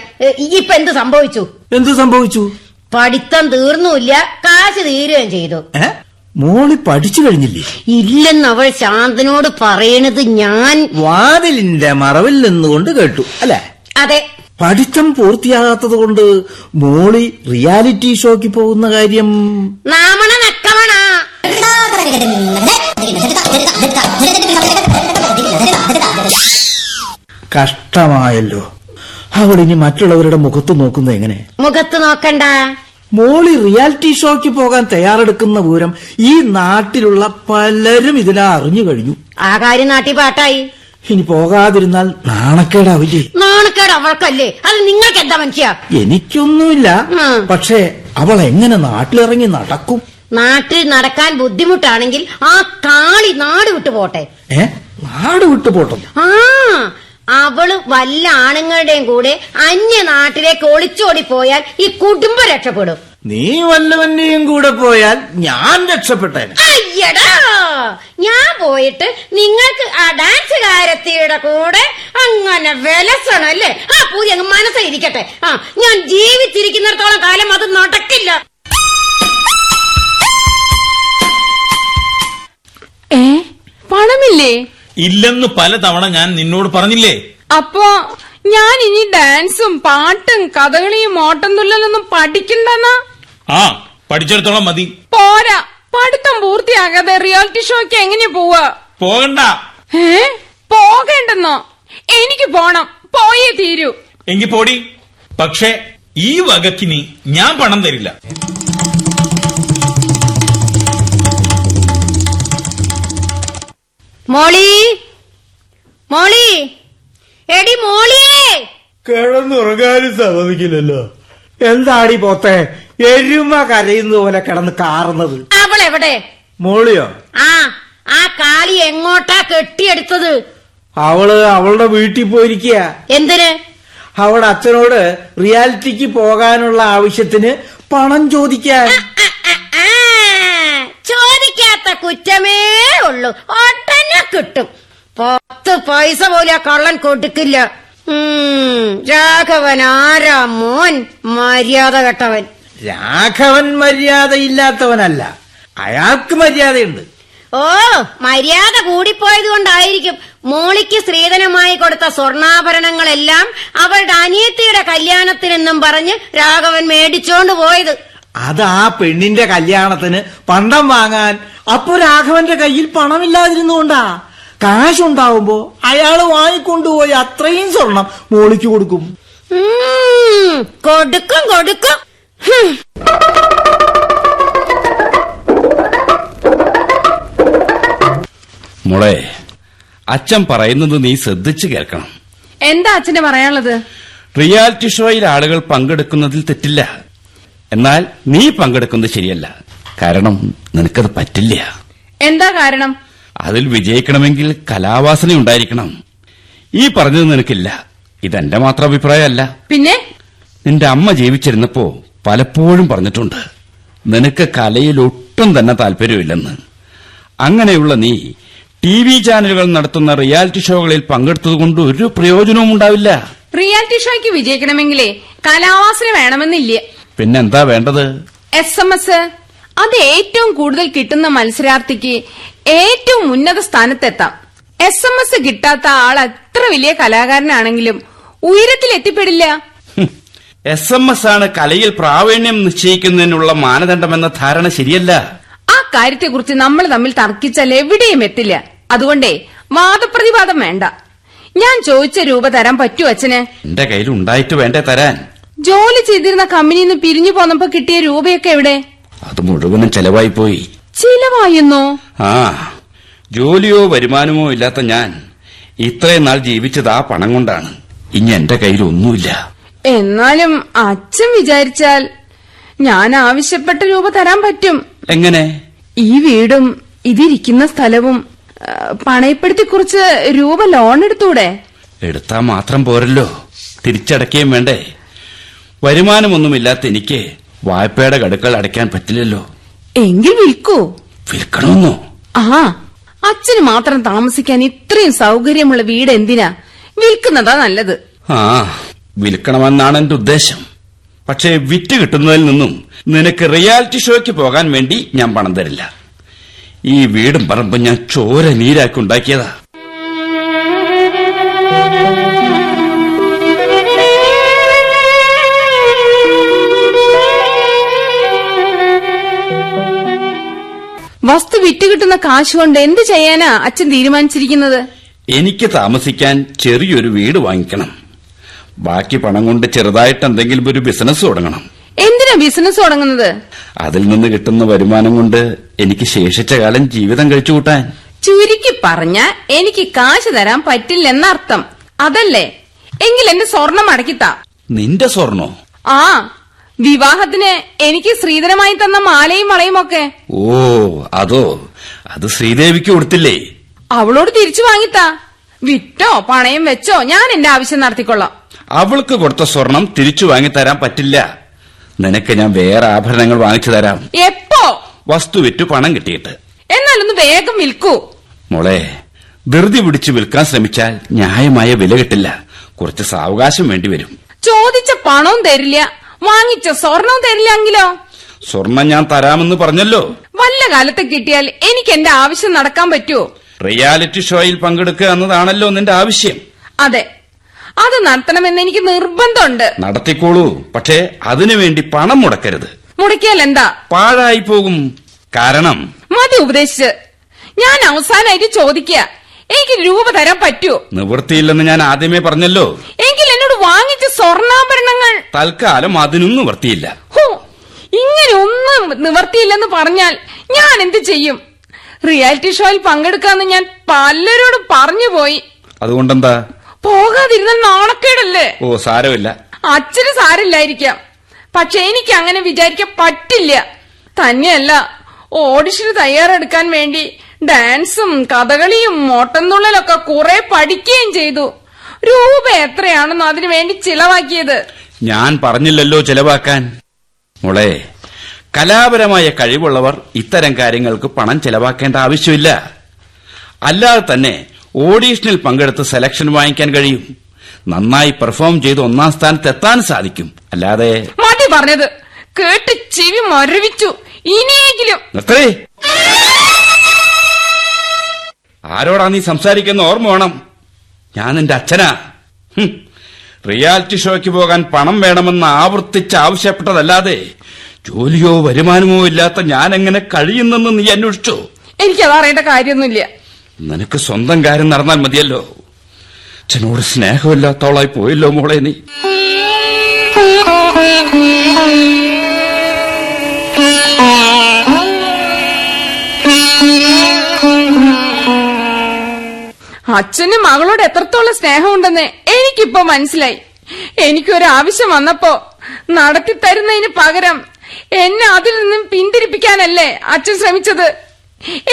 ഇപ്പൊ എന്ത് സംഭവിച്ചു? എന്ത് സംഭവിച്ചു? പഠിത്തം തീർന്നുമില്ല കാശ് തീരുകയും ചെയ്തു. മോളി പഠിച്ചു കഴിഞ്ഞില്ലേ? ഇല്ലെന്ന് അവൾ ശാന്തനോട് പറയണത് ഞാൻ. വാതിലിന്റെ മറവിൽ നിന്നുകൊണ്ട് കേട്ടു അല്ലെ? അതെ. പഠിത്തം പൂർത്തിയാകാത്തത് കൊണ്ട് മോളി റിയാലിറ്റി ഷോക്ക് പോകുന്ന കാര്യം നക്കമണ കഷ്ടമായല്ലോ. അവൾ ഇനി മറ്റുള്ളവരുടെ മുഖത്ത് നോക്കുന്നത് എങ്ങനെ? മുഖത്ത് നോക്കണ്ട. മോളി റിയാലിറ്റി ഷോക്ക് പോകാൻ തയ്യാറെടുക്കുന്ന വിവരം ഈ നാട്ടിലുള്ള പലരും ഇതിനാ അറിഞ്ഞു കഴിഞ്ഞു. ആ കാര്യം നാട്ടി പാട്ടായി. ഇനി പോകാതിരുന്നാൽ നാണക്കേടാവില്ലേ? നാണക്കേട് അവൾക്കല്ലേ? അത് നിങ്ങൾക്ക് എന്താ മനുഷ്യ? എനിക്കൊന്നുമില്ല. പക്ഷേ അവൾ എങ്ങനെ നാട്ടിലിറങ്ങി നടക്കും? നാട്ടിൽ നടക്കാൻ ബുദ്ധിമുട്ടാണെങ്കിൽ ആ കാളി നാട് വിട്ടു പോട്ടെ. ഏ? നാട് വിട്ടു പോട്ടെ ആ അവൾ വല്ല ആണുങ്ങളുടെയും കൂടെ അന്യ നാട്ടിലേക്ക് ഒളിച്ചോടി പോയാൽ ഈ കുടുംബം രക്ഷപ്പെടും. നീ വല്ലവന്റെയും കൂടെ പോയാൽ ഞാൻ രക്ഷപ്പെട്ടേനെ. അയ്യടാ! ഞാൻ പോയിട്ട് നിങ്ങൾക്ക് ആ ഡാൻസ് കാരത്തിയുടെ കൂടെ അങ്ങനെ വിലസണം അല്ലേ? ആ പൂതി അങ്ങ് മനസ്സിലിരിക്കട്ടെ ആ ഞാൻ ജീവിച്ചിരിക്കുന്നിടത്തോളം കാലം അത് നടക്കില്ല. ഏ? പണമില്ലേ? ഇല്ലെന്ന് പലതവണ ഞാൻ നിന്നോട് പറഞ്ഞില്ലേ? അപ്പോ ഞാൻ ഇനി ഡാൻസും പാട്ടും കഥകളിയും ഓട്ടം തുല്ലലൊന്നും പഠിക്കണ്ടെന്നാ? ആ പഠിച്ചിടത്തോളം മതി. പോരാ. പഠിത്തം പൂർത്തിയാകാതെ റിയാലിറ്റി ഷോക്ക് എങ്ങനെയാ പോവാ? പോകണ്ട. ഏ? പോകണ്ടെന്നോ? എനിക്ക് പോണം. പോയേ തീരൂ. എങ്കി പോടി. പക്ഷേ ഈ വകക്കിനി ഞാൻ പണം തരില്ല. മോളി? മോളി? എടി മോളിയേ! കിടന്നുറങ്ങാനും സമ്മതിക്കില്ലല്ലോ. എന്താടി പോത്തെ? എരുമ കരയുന്ന പോലെ കിടന്ന് കാറുന്നത്. അവൾ എവിടെ മോളിയോ? ആ ആ കാളി എങ്ങോട്ടാ കെട്ടിയെടുത്തത്? അവൾ അവളുടെ വീട്ടിൽ പോയിരിക്കുക എന്തിന്? അവളുടെ അച്ഛനോട് റിയാലിറ്റിക്ക് പോകാനുള്ള ആവശ്യത്തിന് പണം ചോദിക്കാൻ. ചോദിക്കാത്ത കുറ്റമേ ഉള്ളൂ. ഒട്ടനെ കിട്ടും. പത്ത് പൈസ പോലും ആ കള്ളൻ കൊടുക്കില്ല. രാഘവൻ ആരാ മോൻ? മര്യാദ കെട്ടവൻ. രാഘവൻ മര്യാദ ഇല്ലാത്തവനല്ല അയാൾക്ക് മര്യാദയുണ്ട്. ഓ മര്യാദ കൂടിപ്പോയത് കൊണ്ടായിരിക്കും മോളിക്ക് സ്ത്രീധനമായി കൊടുത്ത സ്വർണാഭരണങ്ങളെല്ലാം അവളുടെ അനിയത്തിയുടെ കല്യാണത്തിനെന്നും പറഞ്ഞ് രാഘവൻ മേടിച്ചോണ്ട് പോയത്. അത് ആ പെണ്ണിന്റെ കല്യാണത്തിന് പണ്ടം വാങ്ങാൻ അപ്പൊ രാഘവന്റെ കയ്യിൽ പണമില്ലാതിരുന്നുകൊണ്ടാ. കാശുണ്ടാവുമ്പോ അയാൾ വാങ്ങിക്കൊണ്ടുപോയി അത്രയും സ്വർണം മോളിക്ക് കൊടുക്കും. കൊടുക്കും കൊടുക്കും. മോളെ അച്ഛൻ പറയുന്നത് നീ ശ്രദ്ധിച്ചു കേൾക്കണം. എന്താ അച്ഛന് പറയാനുള്ളത്? റിയാലിറ്റി ഷോയിൽ ആളുകൾ പങ്കെടുക്കുന്നതിൽ തെറ്റില്ല. എന്നാൽ നീ പങ്കെടുക്കുന്നത് ശരിയല്ല. കാരണം നിനക്കത് പറ്റില്ല. എന്താ കാരണം? അതിൽ വിജയിക്കണമെങ്കിൽ കലാവാസന ഉണ്ടായിരിക്കണം. ഈ പറഞ്ഞത് നിനക്കില്ല. ഇതെന്റെ മാത്രം അഭിപ്രായമല്ല. പിന്നെ? നിന്റെ അമ്മ ജീവിച്ചിരുന്നപ്പോ പലപ്പോഴും പറഞ്ഞിട്ടുണ്ട്. നിനക്ക് കലയിൽ ഒട്ടും തന്നെ താല്പര്യമില്ലെന്ന്. അങ്ങനെയുള്ള നീ ടി വി ചാനലുകൾ നടത്തുന്ന റിയാലിറ്റി ഷോകളിൽ പങ്കെടുത്തതുകൊണ്ട് ഒരു പ്രയോജനവും ഉണ്ടാവില്ല. റിയാലിറ്റി ഷോയ്ക്ക് വിജയിക്കണമെങ്കിലേ കലാവാസന വേണമെന്നില്ല? പിന്നെന്താ വേണ്ടത്? എസ് എം എസ് അത് ഏറ്റവും കൂടുതൽ കിട്ടുന്ന മത്സരാർത്ഥിക്ക് ഏറ്റവും ഉന്നത സ്ഥാനത്തെത്താം. എസ് എം എസ് കിട്ടാത്ത ആൾ എത്ര വലിയ കലാകാരനാണെങ്കിലും ഉയരത്തിൽ എത്തിപ്പെടില്ല എസ് എം എസ് ആണ് കലയിൽ പ്രാവീണ്യം നിശ്ചയിക്കുന്നതിനുള്ള മാനദണ്ഡമെന്ന ധാരണ ശരിയല്ല. ആ കാര്യത്തെക്കുറിച്ച് നമ്മൾ തമ്മിൽ തർക്കിച്ചാൽ എവിടെയും എത്തില്ല. അതുകൊണ്ടേ വാദപ്രതിവാദം വേണ്ട. ഞാൻ ചോദിച്ച രൂപ തരാൻ പറ്റൂ അച്ഛന്? എന്റെ കയ്യിൽ ഉണ്ടായിട്ട് വേണ്ടേ തരാൻ? ജോലി ചെയ്തിരുന്ന കമ്പനിയിൽ നിന്ന് പിരിഞ്ഞു പോന്നപ്പോ കിട്ടിയ രൂപയൊക്കെ എവിടെ? അത് മുഴുവനും ചെലവായി പോയി. ചിലവായെന്നോ? ആ ജോലിയോ വരുമാനമോ ഇല്ലാത്ത ഞാൻ ഇത്രയും നാൾ ജീവിച്ചത് ആ പണം കൊണ്ടാണ്. ഇനി എന്റെ കയ്യിൽ ഒന്നുമില്ല. എന്നാലും അച്ഛൻ വിചാരിച്ചാൽ ഞാൻ ആവശ്യപ്പെട്ട രൂപ തരാൻ പറ്റും. എങ്ങനെ? ഈ വീടും ഇതിരിക്കുന്ന സ്ഥലവും പണയപ്പെടുത്തി കുറച്ച് രൂപ ലോൺ എടുത്തൂടെ? എടുത്താ മാത്രം പോരല്ലോ. തിരിച്ചടക്കുകയും വേണ്ടേ? വരുമാനമൊന്നുമില്ലാത്ത എനിക്ക് വായ്പയുടെ കടുക്കൾ അടയ്ക്കാൻ പറ്റില്ലല്ലോ. എങ്കിൽ വിൽക്കൂ. വിൽക്കണമെന്നോ ആ അച്ഛന് മാത്രം താമസിക്കാൻ ഇത്രയും സൗകര്യമുള്ള വീട് എന്തിനാ? വിൽക്കുന്നതാ നല്ലത്. ആ വിൽക്കണമെന്നാണ് എന്റെ ഉദ്ദേശം. പക്ഷേ വിറ്റ് കിട്ടുന്നതിൽ നിന്നും നിനക്ക് റിയാലിറ്റി ഷോയ്ക്ക് പോകാൻ വേണ്ടി ഞാൻ പണം തരില്ല. ഈ വീടും പറമ്പും ഞാൻ ചോര നീരാക്കി ഉണ്ടാക്കിയതാ. വസ്തു വിറ്റുകിട്ടുന്ന കാശ് കൊണ്ട് എന്ത് ചെയ്യാനാ അച്ഛൻ തീരുമാനിച്ചിരിക്കുന്നത്? എനിക്ക് താമസിക്കാൻ ചെറിയൊരു വീട് വാങ്ങിക്കണം. ബാക്കി പണം കൊണ്ട് ചെറുതായിട്ട് എന്തെങ്കിലും ഒരു ബിസിനസ് തുടങ്ങണം. എന്തിനാ ബിസിനസ് തുടങ്ങുന്നത്? അതിൽ നിന്ന് കിട്ടുന്ന വരുമാനം കൊണ്ട് എനിക്ക് ശേഷിച്ച കാലം ജീവിതം കഴിച്ചു കൂട്ടാൻ. ചുരുക്കി പറഞ്ഞ എനിക്ക് കാശ് തരാൻ പറ്റില്ലെന്നർത്ഥം. അതല്ലേ? എങ്കിൽ എന്റെ സ്വർണം അടക്കിത്താ. നിന്റെ സ്വർണോ? ആ വിവാഹത്തിന് എനിക്ക് ശ്രീധരമായി തന്ന മാലയും വളയും ഒക്കെ. ഓ അതോ? അത് ശ്രീദേവിക്ക് കൊടുത്തില്ലേ? അവളോട് തിരിച്ചു വാങ്ങിത്താ. വിറ്റോ പണയം വെച്ചോ ഞാൻ എന്റെ ആവശ്യം നടത്തിക്കൊള്ളാം. അവൾക്ക് കൊടുത്ത സ്വർണം തിരിച്ചു വാങ്ങിത്തരാൻ പറ്റില്ല. നിനക്ക് ഞാൻ വേറെ ആഭരണങ്ങൾ വാങ്ങിച്ചു തരാം. എപ്പോ? വസ്തു വിറ്റ് പണം കിട്ടിയിട്ട്. എന്നാലൊന്ന് വേഗം വിൽക്കൂ. മോളെ ധൃതി പിടിച്ച് വിൽക്കാൻ ശ്രമിച്ചാൽ ന്യായമായ വില കിട്ടില്ല. കുറച്ച് സാവകാശം വേണ്ടി വരും. ചോദിച്ച പണവും തരില്ല. വാങ്ങിച്ച? സ്വർണവും തരില്ലെങ്കിലോ? സ്വർണം ഞാൻ തരാമെന്ന് പറഞ്ഞല്ലോ. വല്ല കാലത്ത് കിട്ടിയാൽ എനിക്ക് എന്റെ ആവശ്യം നടക്കാൻ പറ്റുമോ റിയാലിറ്റി ഷോയിൽ പങ്കെടുക്കുക എന്നതാണല്ലോ നിന്റെ ആവശ്യം. അതെ. അത് നടത്തണമെന്ന് എനിക്ക് നിർബന്ധമുണ്ട്. നടത്തിക്കോളൂ. പക്ഷേ അതിനുവേണ്ടി പണം മുടക്കരുത്. മുടക്കിയാൽ എന്താ? പാഴായി പോകും കാരണം? മതി ഉപദേശിച്ച്. ഞാൻ അവസാനമായിട്ട് ചോദിക്കുക എനിക്ക് രൂപ തരാൻ പറ്റുമോ നിവൃത്തിയില്ലെന്ന് ഞാൻ ആദ്യമേ പറഞ്ഞല്ലോ. എങ്കിൽ എന്നോട് വാങ്ങിച്ച സ്വർണാഭരണങ്ങൾ. തൽക്കാലം അതിനൊന്നും നിവൃത്തിയില്ല. ഹോ ഇങ്ങനെ ഒന്നും നിവർത്തിയില്ലെന്ന് പറഞ്ഞാൽ ഞാൻ എന്ത് ചെയ്യും? റിയാലിറ്റി ഷോയിൽ പങ്കെടുക്കാന്ന് ഞാൻ പലരോടും പറഞ്ഞു പോയി. അതുകൊണ്ടെന്താ? പോകാതിരുന്നാൽ നാണക്കേടല്ലേ? ഓ സാരമില്ല. അച്ഛന് സാരില്ലായിരിക്കാം പക്ഷെ എനിക്ക് അങ്ങനെ വിചാരിക്കാൻ പറ്റില്ല. തന്നെയല്ല ഓഡിഷന് തയ്യാറെടുക്കാൻ വേണ്ടി ഡാൻസും കഥകളിയും ഓട്ടംതുള്ളലൊക്കെ കുറെ പഠിക്കുകയും ചെയ്തു. രൂപ എത്രയാണെന്ന് അതിനു വേണ്ടി ചിലവാക്കിയത്. ഞാൻ പറഞ്ഞില്ലല്ലോ ചിലവാക്കാൻ. മോളെ കലാപരമായ കഴിവുള്ളവർ ഇത്തരം കാര്യങ്ങൾക്ക് പണം ചെലവാക്കേണ്ട ആവശ്യമില്ല. അല്ലാതെ തന്നെ ഓഡീഷനിൽ പങ്കെടുത്ത് സെലക്ഷൻ വാങ്ങിക്കാൻ കഴിയും. നന്നായി പെർഫോം ചെയ്ത് ഒന്നാം സ്ഥാനത്ത് എത്താൻ സാധിക്കും. അല്ലാതെ മതി പറഞ്ഞത്. കേട്ട് ചെവി മരവിച്ചു. ഇനിയെങ്കിലും നിർത്തേ ആരോടാ നീ സംസാരിക്കുന്ന ഓർമ്മ വേണം? ഞാൻ നിന്റെ അച്ഛനാ. റിയാലിറ്റി ഷോയ്ക്ക് പോകാൻ പണം വേണമെന്ന് ആവർത്തിച്ച് ആവശ്യപ്പെട്ടതല്ലാതെ ജോലിയോ വരുമാനമോ ഇല്ലാത്ത ഞാൻ എങ്ങനെ കഴിയുന്നെന്ന് നീ അന്വേഷിച്ചു? എനിക്കത് അറിയേണ്ട കാര്യമൊന്നുമില്ല. നിനക്ക് സ്വന്തം കാര്യം നടന്നാൽ മതിയല്ലോ. അച്ഛനോട് സ്നേഹമില്ലാത്തവളായി പോയല്ലോ മോളെ നീ. [LAUGHS] അച്ഛന് മകളോട് എത്രത്തോളം സ്നേഹമുണ്ടെന്ന് എനിക്കിപ്പോ മനസ്സിലായി. എനിക്കൊരാവശ്യം വന്നപ്പോ നടത്തി തരുന്നതിന് പകരം എന്നെ അതിൽ നിന്നും പിന്തിരിപ്പിക്കാനല്ലേ അച്ഛൻ ശ്രമിച്ചത്?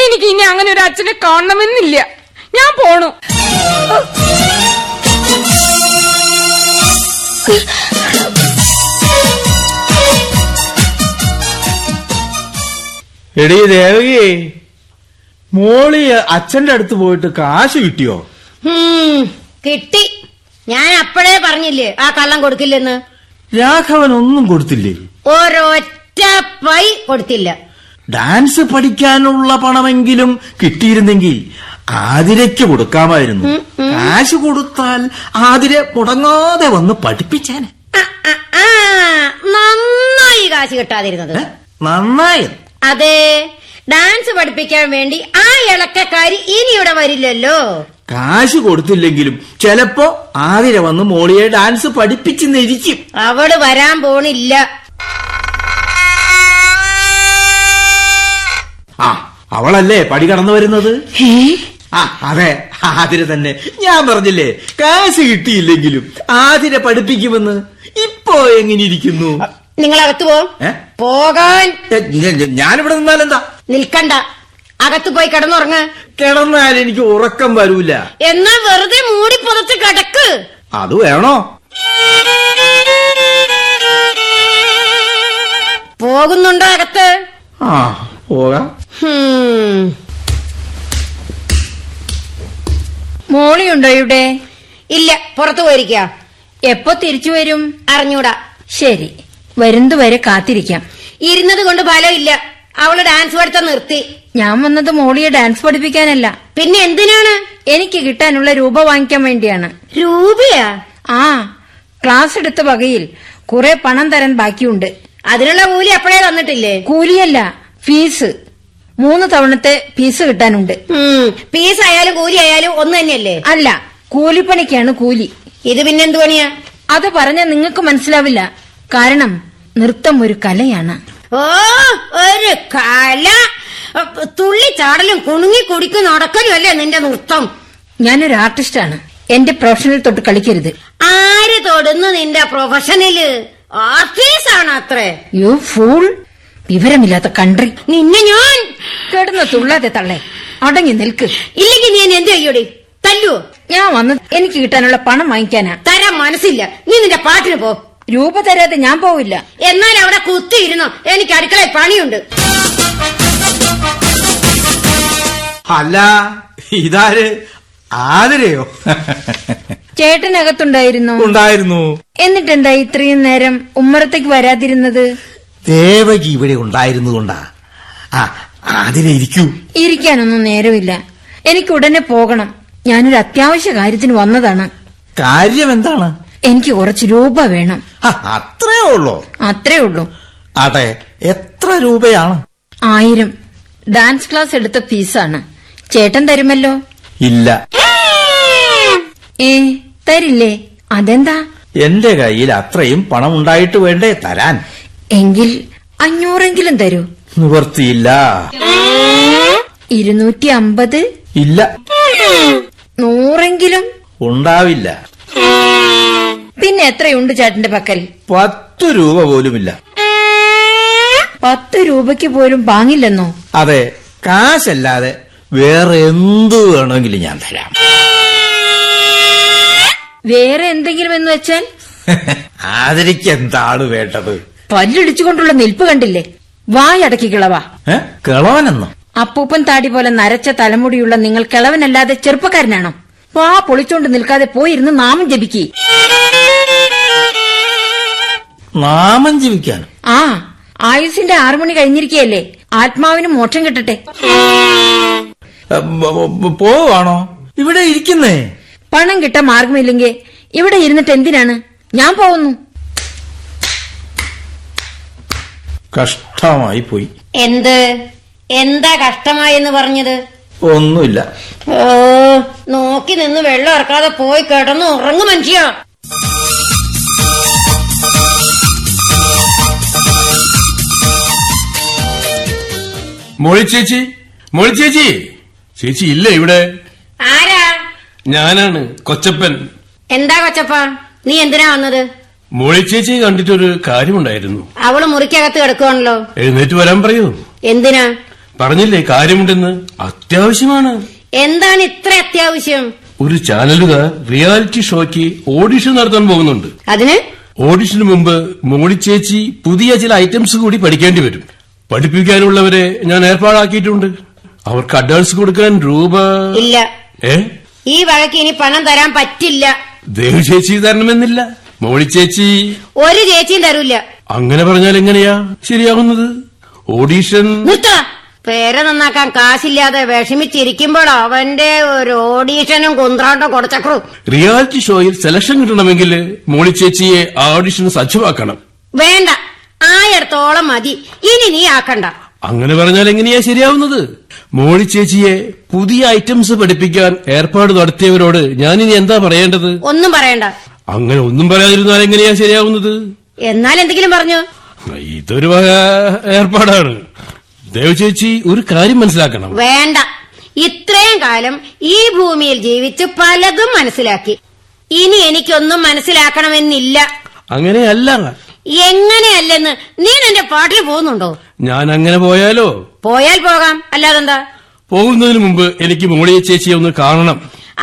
എനിക്ക് ഇനി അങ്ങനെ ഒരു അച്ഛനെ കാണണമെന്നില്ല. ഞാൻ പോണു. എടീ ദേവകി മോളി അച്ഛന്റെ അടുത്ത് പോയിട്ട് കാശ് കിട്ടിയോ? കിട്ടി. ഞാൻ അപ്പോഴേ പറഞ്ഞില്ലേ ആ കള്ളം കൊടുക്കില്ലെന്ന്? രാഘവൻ ഒന്നും കൊടുത്തില്ലേ? ഒരൊറ്റ പൈ കൊടുത്തില്ല. ഡാൻസ് പഠിക്കാനുള്ള പണമെങ്കിലും കിട്ടിയിരുന്നെങ്കിൽ ആതിരയ്ക്ക് കൊടുക്കാമായിരുന്നു. കാശ് കൊടുത്താൽ ആതിര മുടങ്ങാതെ വന്ന് പഠിപ്പിച്ചേനെ. നന്നായി കാശ് കിട്ടാതിരുന്നത്. നന്നായി. അതെ ഡാൻസ് പഠിപ്പിക്കാൻ വേണ്ടി ഇളക്കക്കാരി ഇനി ഇവിടെ വരില്ലല്ലോ. കാശ് കൊടുത്തില്ലെങ്കിലും ചെലപ്പോ ആതിര വന്ന് മോളിയെ ഡാൻസ് പഠിപ്പിച്ചെന്നിരിക്കും. അവൾ വരാൻ പോണില്ല. ആ അവളല്ലേ പടി കടന്നു വരുന്നത്? ആ അതെ ആതിര തന്നെ. ഞാൻ പറഞ്ഞില്ലേ കാശ് കിട്ടിയില്ലെങ്കിലും ആതിര പഠിപ്പിക്കുമെന്ന് ഇപ്പോ എങ്ങനെ ഇരിക്കുന്നു നിങ്ങൾ അകത്ത് പോകാൻ. ഞാനിവിടെ നിന്നാലെന്താ? നിൽക്കണ്ട. അകത്ത് പോയി കിടന്നുറങ്ങ്. കിടന്നാൽ എനിക്ക് ഉറക്കം വരൂല. എന്നാ വെറുതെ മൂടി പുതച്ച് കിടക്ക്. അത് വേണോ? പോകുന്നുണ്ടോ അകത്ത്? ആ പോകാം. മോളിയുണ്ടോ ഇവിടെ? ഇല്ല പുറത്തു പോയിരിക്ക. എപ്പോ തിരിച്ചു വരും? അറിഞ്ഞൂടാ. ശരി വരുന്നതുവരെ കാത്തിരിക്കാം. ഇരുന്നത് കൊണ്ട് ഫലമില്ല അവൾ ഡാൻസ് പഠിത്തം നിർത്തി. ഞാൻ വന്നത് മോളിയെ ഡാൻസ് പഠിപ്പിക്കാനല്ല. പിന്നെ എന്തിനാണ്? എനിക്ക് കിട്ടാനുള്ള രൂപ വാങ്ങിക്കാൻ വേണ്ടിയാണ്. രൂപയാ? ആ ക്ലാസ് എടുത്ത വകയിൽ കുറെ പണം തരാൻ ബാക്കിയുണ്ട്. അതിനുള്ള കൂലി അപ്പോഴേ തന്നിട്ടില്ലേ? കൂലിയല്ല ഫീസ് മൂന്ന് തവണത്തെ ഫീസ് കിട്ടാനുണ്ട്. ഫീസ് ആയാലും കൂലി ആയാലും ഒന്ന് തന്നെയല്ലേ? അല്ല കൂലിപ്പണിക്കാണ് കൂലി. ഇത് പിന്നെന്ത് പണിയാ? അത് പറഞ്ഞ നിങ്ങൾക്ക് മനസ്സിലാവില്ല. കാരണം നൃത്തം ഒരു കലയാണ്. ഓ ഒരു കല. തുള്ളി ചാടലും കുണുങ്ങി കുടിക്കും നടക്കലും അല്ലേ നിന്റെ നൃത്തം? ഞാനൊരു ആർട്ടിസ്റ്റാണ്. എന്റെ പ്രൊഫഷണൽ തൊട്ട് കളിക്കരുത്. ആര് തൊടുന്നു നിന്റെ പ്രൊഫഷനിൽ ആർട്ടിസ്റ്റ് ആണ് അത്രേ. യു ഫൂൾ വിവരമില്ലാത്ത കൺട്രി നിന്നെ ഞാൻ. കിടന്ന് തുള്ളാതെ തള്ളേ. അടങ്ങി നിൽക്ക്. ഇല്ലെങ്കിൽ ഞാൻ എന്ത് ചെയ്യൂടി? തല്ലുവോ? ഞാൻ വന്നത് എനിക്ക് കിട്ടാനുള്ള പണം വാങ്ങിക്കാനാ. തരാൻ മനസ്സില്ല. നീ നിന്റെ പാട്ടിന് പോ. രൂപ തരാതെ ഞാൻ പോവില്ല. എന്നാൽ അവിടെ കുത്തിയിരുന്നോ? എനിക്ക് അടുക്കളയിൽ പണിയുണ്ട്. അല്ല ഇതാര്? ആതിരയോ? ചേട്ടനകത്തുണ്ടായിരുന്നു. ഉണ്ടായിരുന്നു. എന്നിട്ടെന്താ ഇത്രയും നേരം ഉമ്മറത്തേക്ക് വരാതിരുന്നത്? ദേവകി ഇവിടെ ഉണ്ടായിരുന്നുകൊണ്ടാ ആ ആതിര ഇരിക്കൂ. ഇരിക്കാനൊന്നും നേരമില്ല. എനിക്ക് ഉടനെ പോകണം. ഞാനൊരു അത്യാവശ്യ കാര്യത്തിന് വന്നതാണ്. കാര്യം എന്താണ് എനിക്ക് കുറച്ച് രൂപ വേണം. അത്രേ ഉള്ളൂ. അത്രേ ഉള്ളൂ. അതെ എത്ര രൂപയാണ്? ആയിരം. ഡാൻസ് ക്ലാസ് എടുത്ത ഫീസാണ്. ചേട്ടൻ തരുമല്ലോ? ഇല്ല. ഏ തരില്ലേ? അതെന്താ? എന്റെ കയ്യിൽ അത്രയും പണം ഉണ്ടായിട്ട് വേണ്ടേ തരാൻ? എങ്കിൽ അഞ്ഞൂറെങ്കിലും തരൂ. നിവർത്തിയില്ല ഇരുന്നൂറ്റി അമ്പത് ഇല്ല. നൂറെങ്കിലും? ഉണ്ടാവില്ല. പിന്നെ എത്രയുണ്ട് ചേട്ടന്റെ പക്കൽ? പത്ത് രൂപ പോലുമില്ല. പത്ത് രൂപയ്ക്ക് പോലും വാങ്ങില്ലെന്നോ? അതെ കാശല്ലാതെ വേറെ എന്തു വേണമെങ്കിലും ഞാൻ തരാം. വേറെ എന്തെങ്കിലും എന്ന് വെച്ചാൽ? ആദരിക്ക് എന്താണ് വേണ്ടത്. പല്ലിടിച്ചുകൊണ്ടുള്ള നിൽപ്പ് കണ്ടില്ലേ? വായടക്കി കിളവാ. കിളവനെന്നോ? അപ്പൂപ്പൻ താടി പോലെ നരച്ച തലമുടിയുള്ള നിങ്ങൾ കിളവനല്ലാതെ ചെറുപ്പക്കാരനാണോ? വാ പൊളിച്ചോണ്ട് നിൽക്കാതെ പോയിരുന്ന് നാമം ജപിക്കി. നാമം ജീവിക്കാൻ ആ ആയുസിന്റെ ആറു മണി കഴിഞ്ഞിരിക്കയല്ലേ? ആത്മാവിന് മോക്ഷം കിട്ടട്ടെ. പോവാണോ ഇവിടെ ഇരിക്കുന്നേ. പണം കിട്ടാൻ മാർഗമില്ലെങ്കിൽ ഇവിടെ ഇരുന്നിട്ട് എന്തിനാണ്? ഞാൻ പോകുന്നു. കഷ്ടമായി പോയി. എന്ത്? എന്താ കഷ്ടമായി എന്ന് പറഞ്ഞത്? ഒന്നുമില്ല. നോക്കി നിന്ന് വെള്ളം ഇറക്കാതെ പോയി കിടന്നു ഉറങ്ങു മനുഷ്യ. മൊഴി ചേച്ചി മൊഴി ചേച്ചി. ചേച്ചി ഇല്ല ഇവിടെ? ആരാ? ഞാനാണ് കൊച്ചപ്പൻ. എന്താ കൊച്ചപ്പ? നീ എന്തിനാ വന്നത്? മൊഴി ചേച്ചി കണ്ടിട്ടൊരു കാര്യമുണ്ടായിരുന്നു. അവൾ മുറിക്കകത്ത് കിടക്കുവാണല്ലോ. എഴുന്നേറ്റ് വരാൻ പറയൂ. എന്തിനാ? പറഞ്ഞില്ലേ കാര്യമുണ്ടെന്ന്? അത്യാവശ്യമാണ്. എന്താണ് ഇത്ര അത്യാവശ്യം? ഒരു ചാനലുകാർ റിയാലിറ്റി ഷോയ്ക്ക് ഓഡിഷൻ നടത്താൻ പോകുന്നുണ്ട്. അതിന്? ഓഡിഷന് മുമ്പ് മോളിച്ചേച്ചി പുതിയ ചില ഐറ്റംസ് കൂടി പഠിക്കേണ്ടി വരും. പഠിപ്പിക്കാനുള്ളവരെ ഞാൻ ഏർപ്പാടാക്കിയിട്ടുണ്ട്. അവർക്ക് അഡ്വാൻസ് കൊടുക്കാൻ രൂപ ഇല്ല. ഏ? ഈ വഴക്ക് ഇനി പണം തരാൻ പറ്റില്ല. ദേവു ചേച്ചി തരണമെന്നില്ല. മോളിച്ചേച്ചി ഒരു ചേച്ചിയും തരൂല്ല. അങ്ങനെ പറഞ്ഞാൽ എങ്ങനെയാ ശരിയാവുന്നത് ഓഡീഷൻ നിർത്ത. പേരെ നന്നാക്കാൻ കാശില്ലാതെ വിഷമിച്ചിരിക്കുമ്പോൾ അവന്റെ ഒരു ഓഡീഷനും കുന്ത്രാട്ടം കൊടുച്ചക്രു റിയാലിറ്റി ഷോയിൽ സെലക്ഷൻ കിട്ടണമെങ്കിൽ മോളി ചേച്ചിയെ ഓഡിഷൻ സജ്ജമാക്കണം. വേണ്ട. ആയിടത്തോളം മതി. ഇനി നീ ആക്കണ്ട. അങ്ങനെ പറഞ്ഞാൽ എങ്ങനെയാ ശരിയാവുന്നത്? മോളി ചേച്ചിയെ പുതിയ ഐറ്റംസ് പഠിപ്പിക്കാൻ ഏർപ്പാട് നടത്തിയവരോട് ഞാനിനി എന്താ പറയേണ്ടത്? ഒന്നും പറയണ്ട. അങ്ങനെ ഒന്നും പറയാതിരുന്നാൽ എങ്ങനെയാ ശരിയാവുന്നത്? എന്നാൽ എന്തെങ്കിലും പറഞ്ഞു. ഇതൊരു ഏർപ്പാടാണ്. ദേവചേച്ചി ഒരു കാര്യം മനസ്സിലാക്കണം. വേണ്ട. ഇത്രയും കാലം ഈ ഭൂമിയിൽ ജീവിച്ച് പലതും മനസ്സിലാക്കി. ഇനി എനിക്കൊന്നും മനസ്സിലാക്കണമെന്നില്ല. അങ്ങനെയല്ല. എങ്ങനെയല്ലെന്ന് നീ നിന്റെ പാട്ടിൽ പോകുന്നുണ്ടോ? ഞാൻ അങ്ങനെ പോയാലോ? പോയാൽ പോകാം. അല്ലാതെന്താ? പോകുന്നതിന് മുമ്പ് എനിക്ക് മോളിയെ ചേച്ചിയെ ഒന്ന് കാണണം.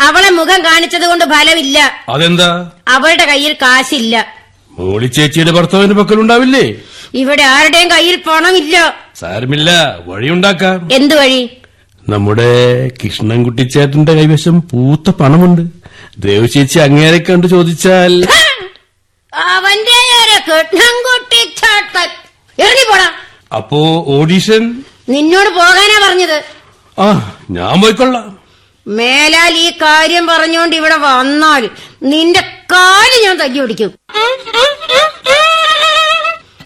അവളെ മുഖം കാണിച്ചത് കൊണ്ട് ഫലമില്ല. അതെന്താ? അവളുടെ കയ്യിൽ കാശില്ല. മോളി ചേച്ചിയുടെ ഭർത്താവിന്റെ പക്കലുണ്ടാവില്ലേ? ഇവിടെ ആരുടെയും കയ്യിൽ പണമില്ല. സാരമില്ല. വഴിയുണ്ടാക്കാം. എന്ത് വഴി? നമ്മുടെ കൃഷ്ണൻകുട്ടി ചേട്ടന്റെ കൈവശം പൂത്ത പണമുണ്ട്. ദേവചേച്ചി അങ്ങേരെ കണ്ട് ചോദിച്ചാൽ അവന്റെ പോടാ അപ്പോ ഓഡീഷൻ? നിന്നോട് പോകാനാ പറഞ്ഞത്. ആ ഞാൻ പോയിക്കൊള്ളാം. മേലാൽ ഈ കാര്യം പറഞ്ഞോണ്ട് ഇവിടെ വന്നാൽ നിന്റെ കാൽ ഞാൻ തല്ലി ഓടിക്കും.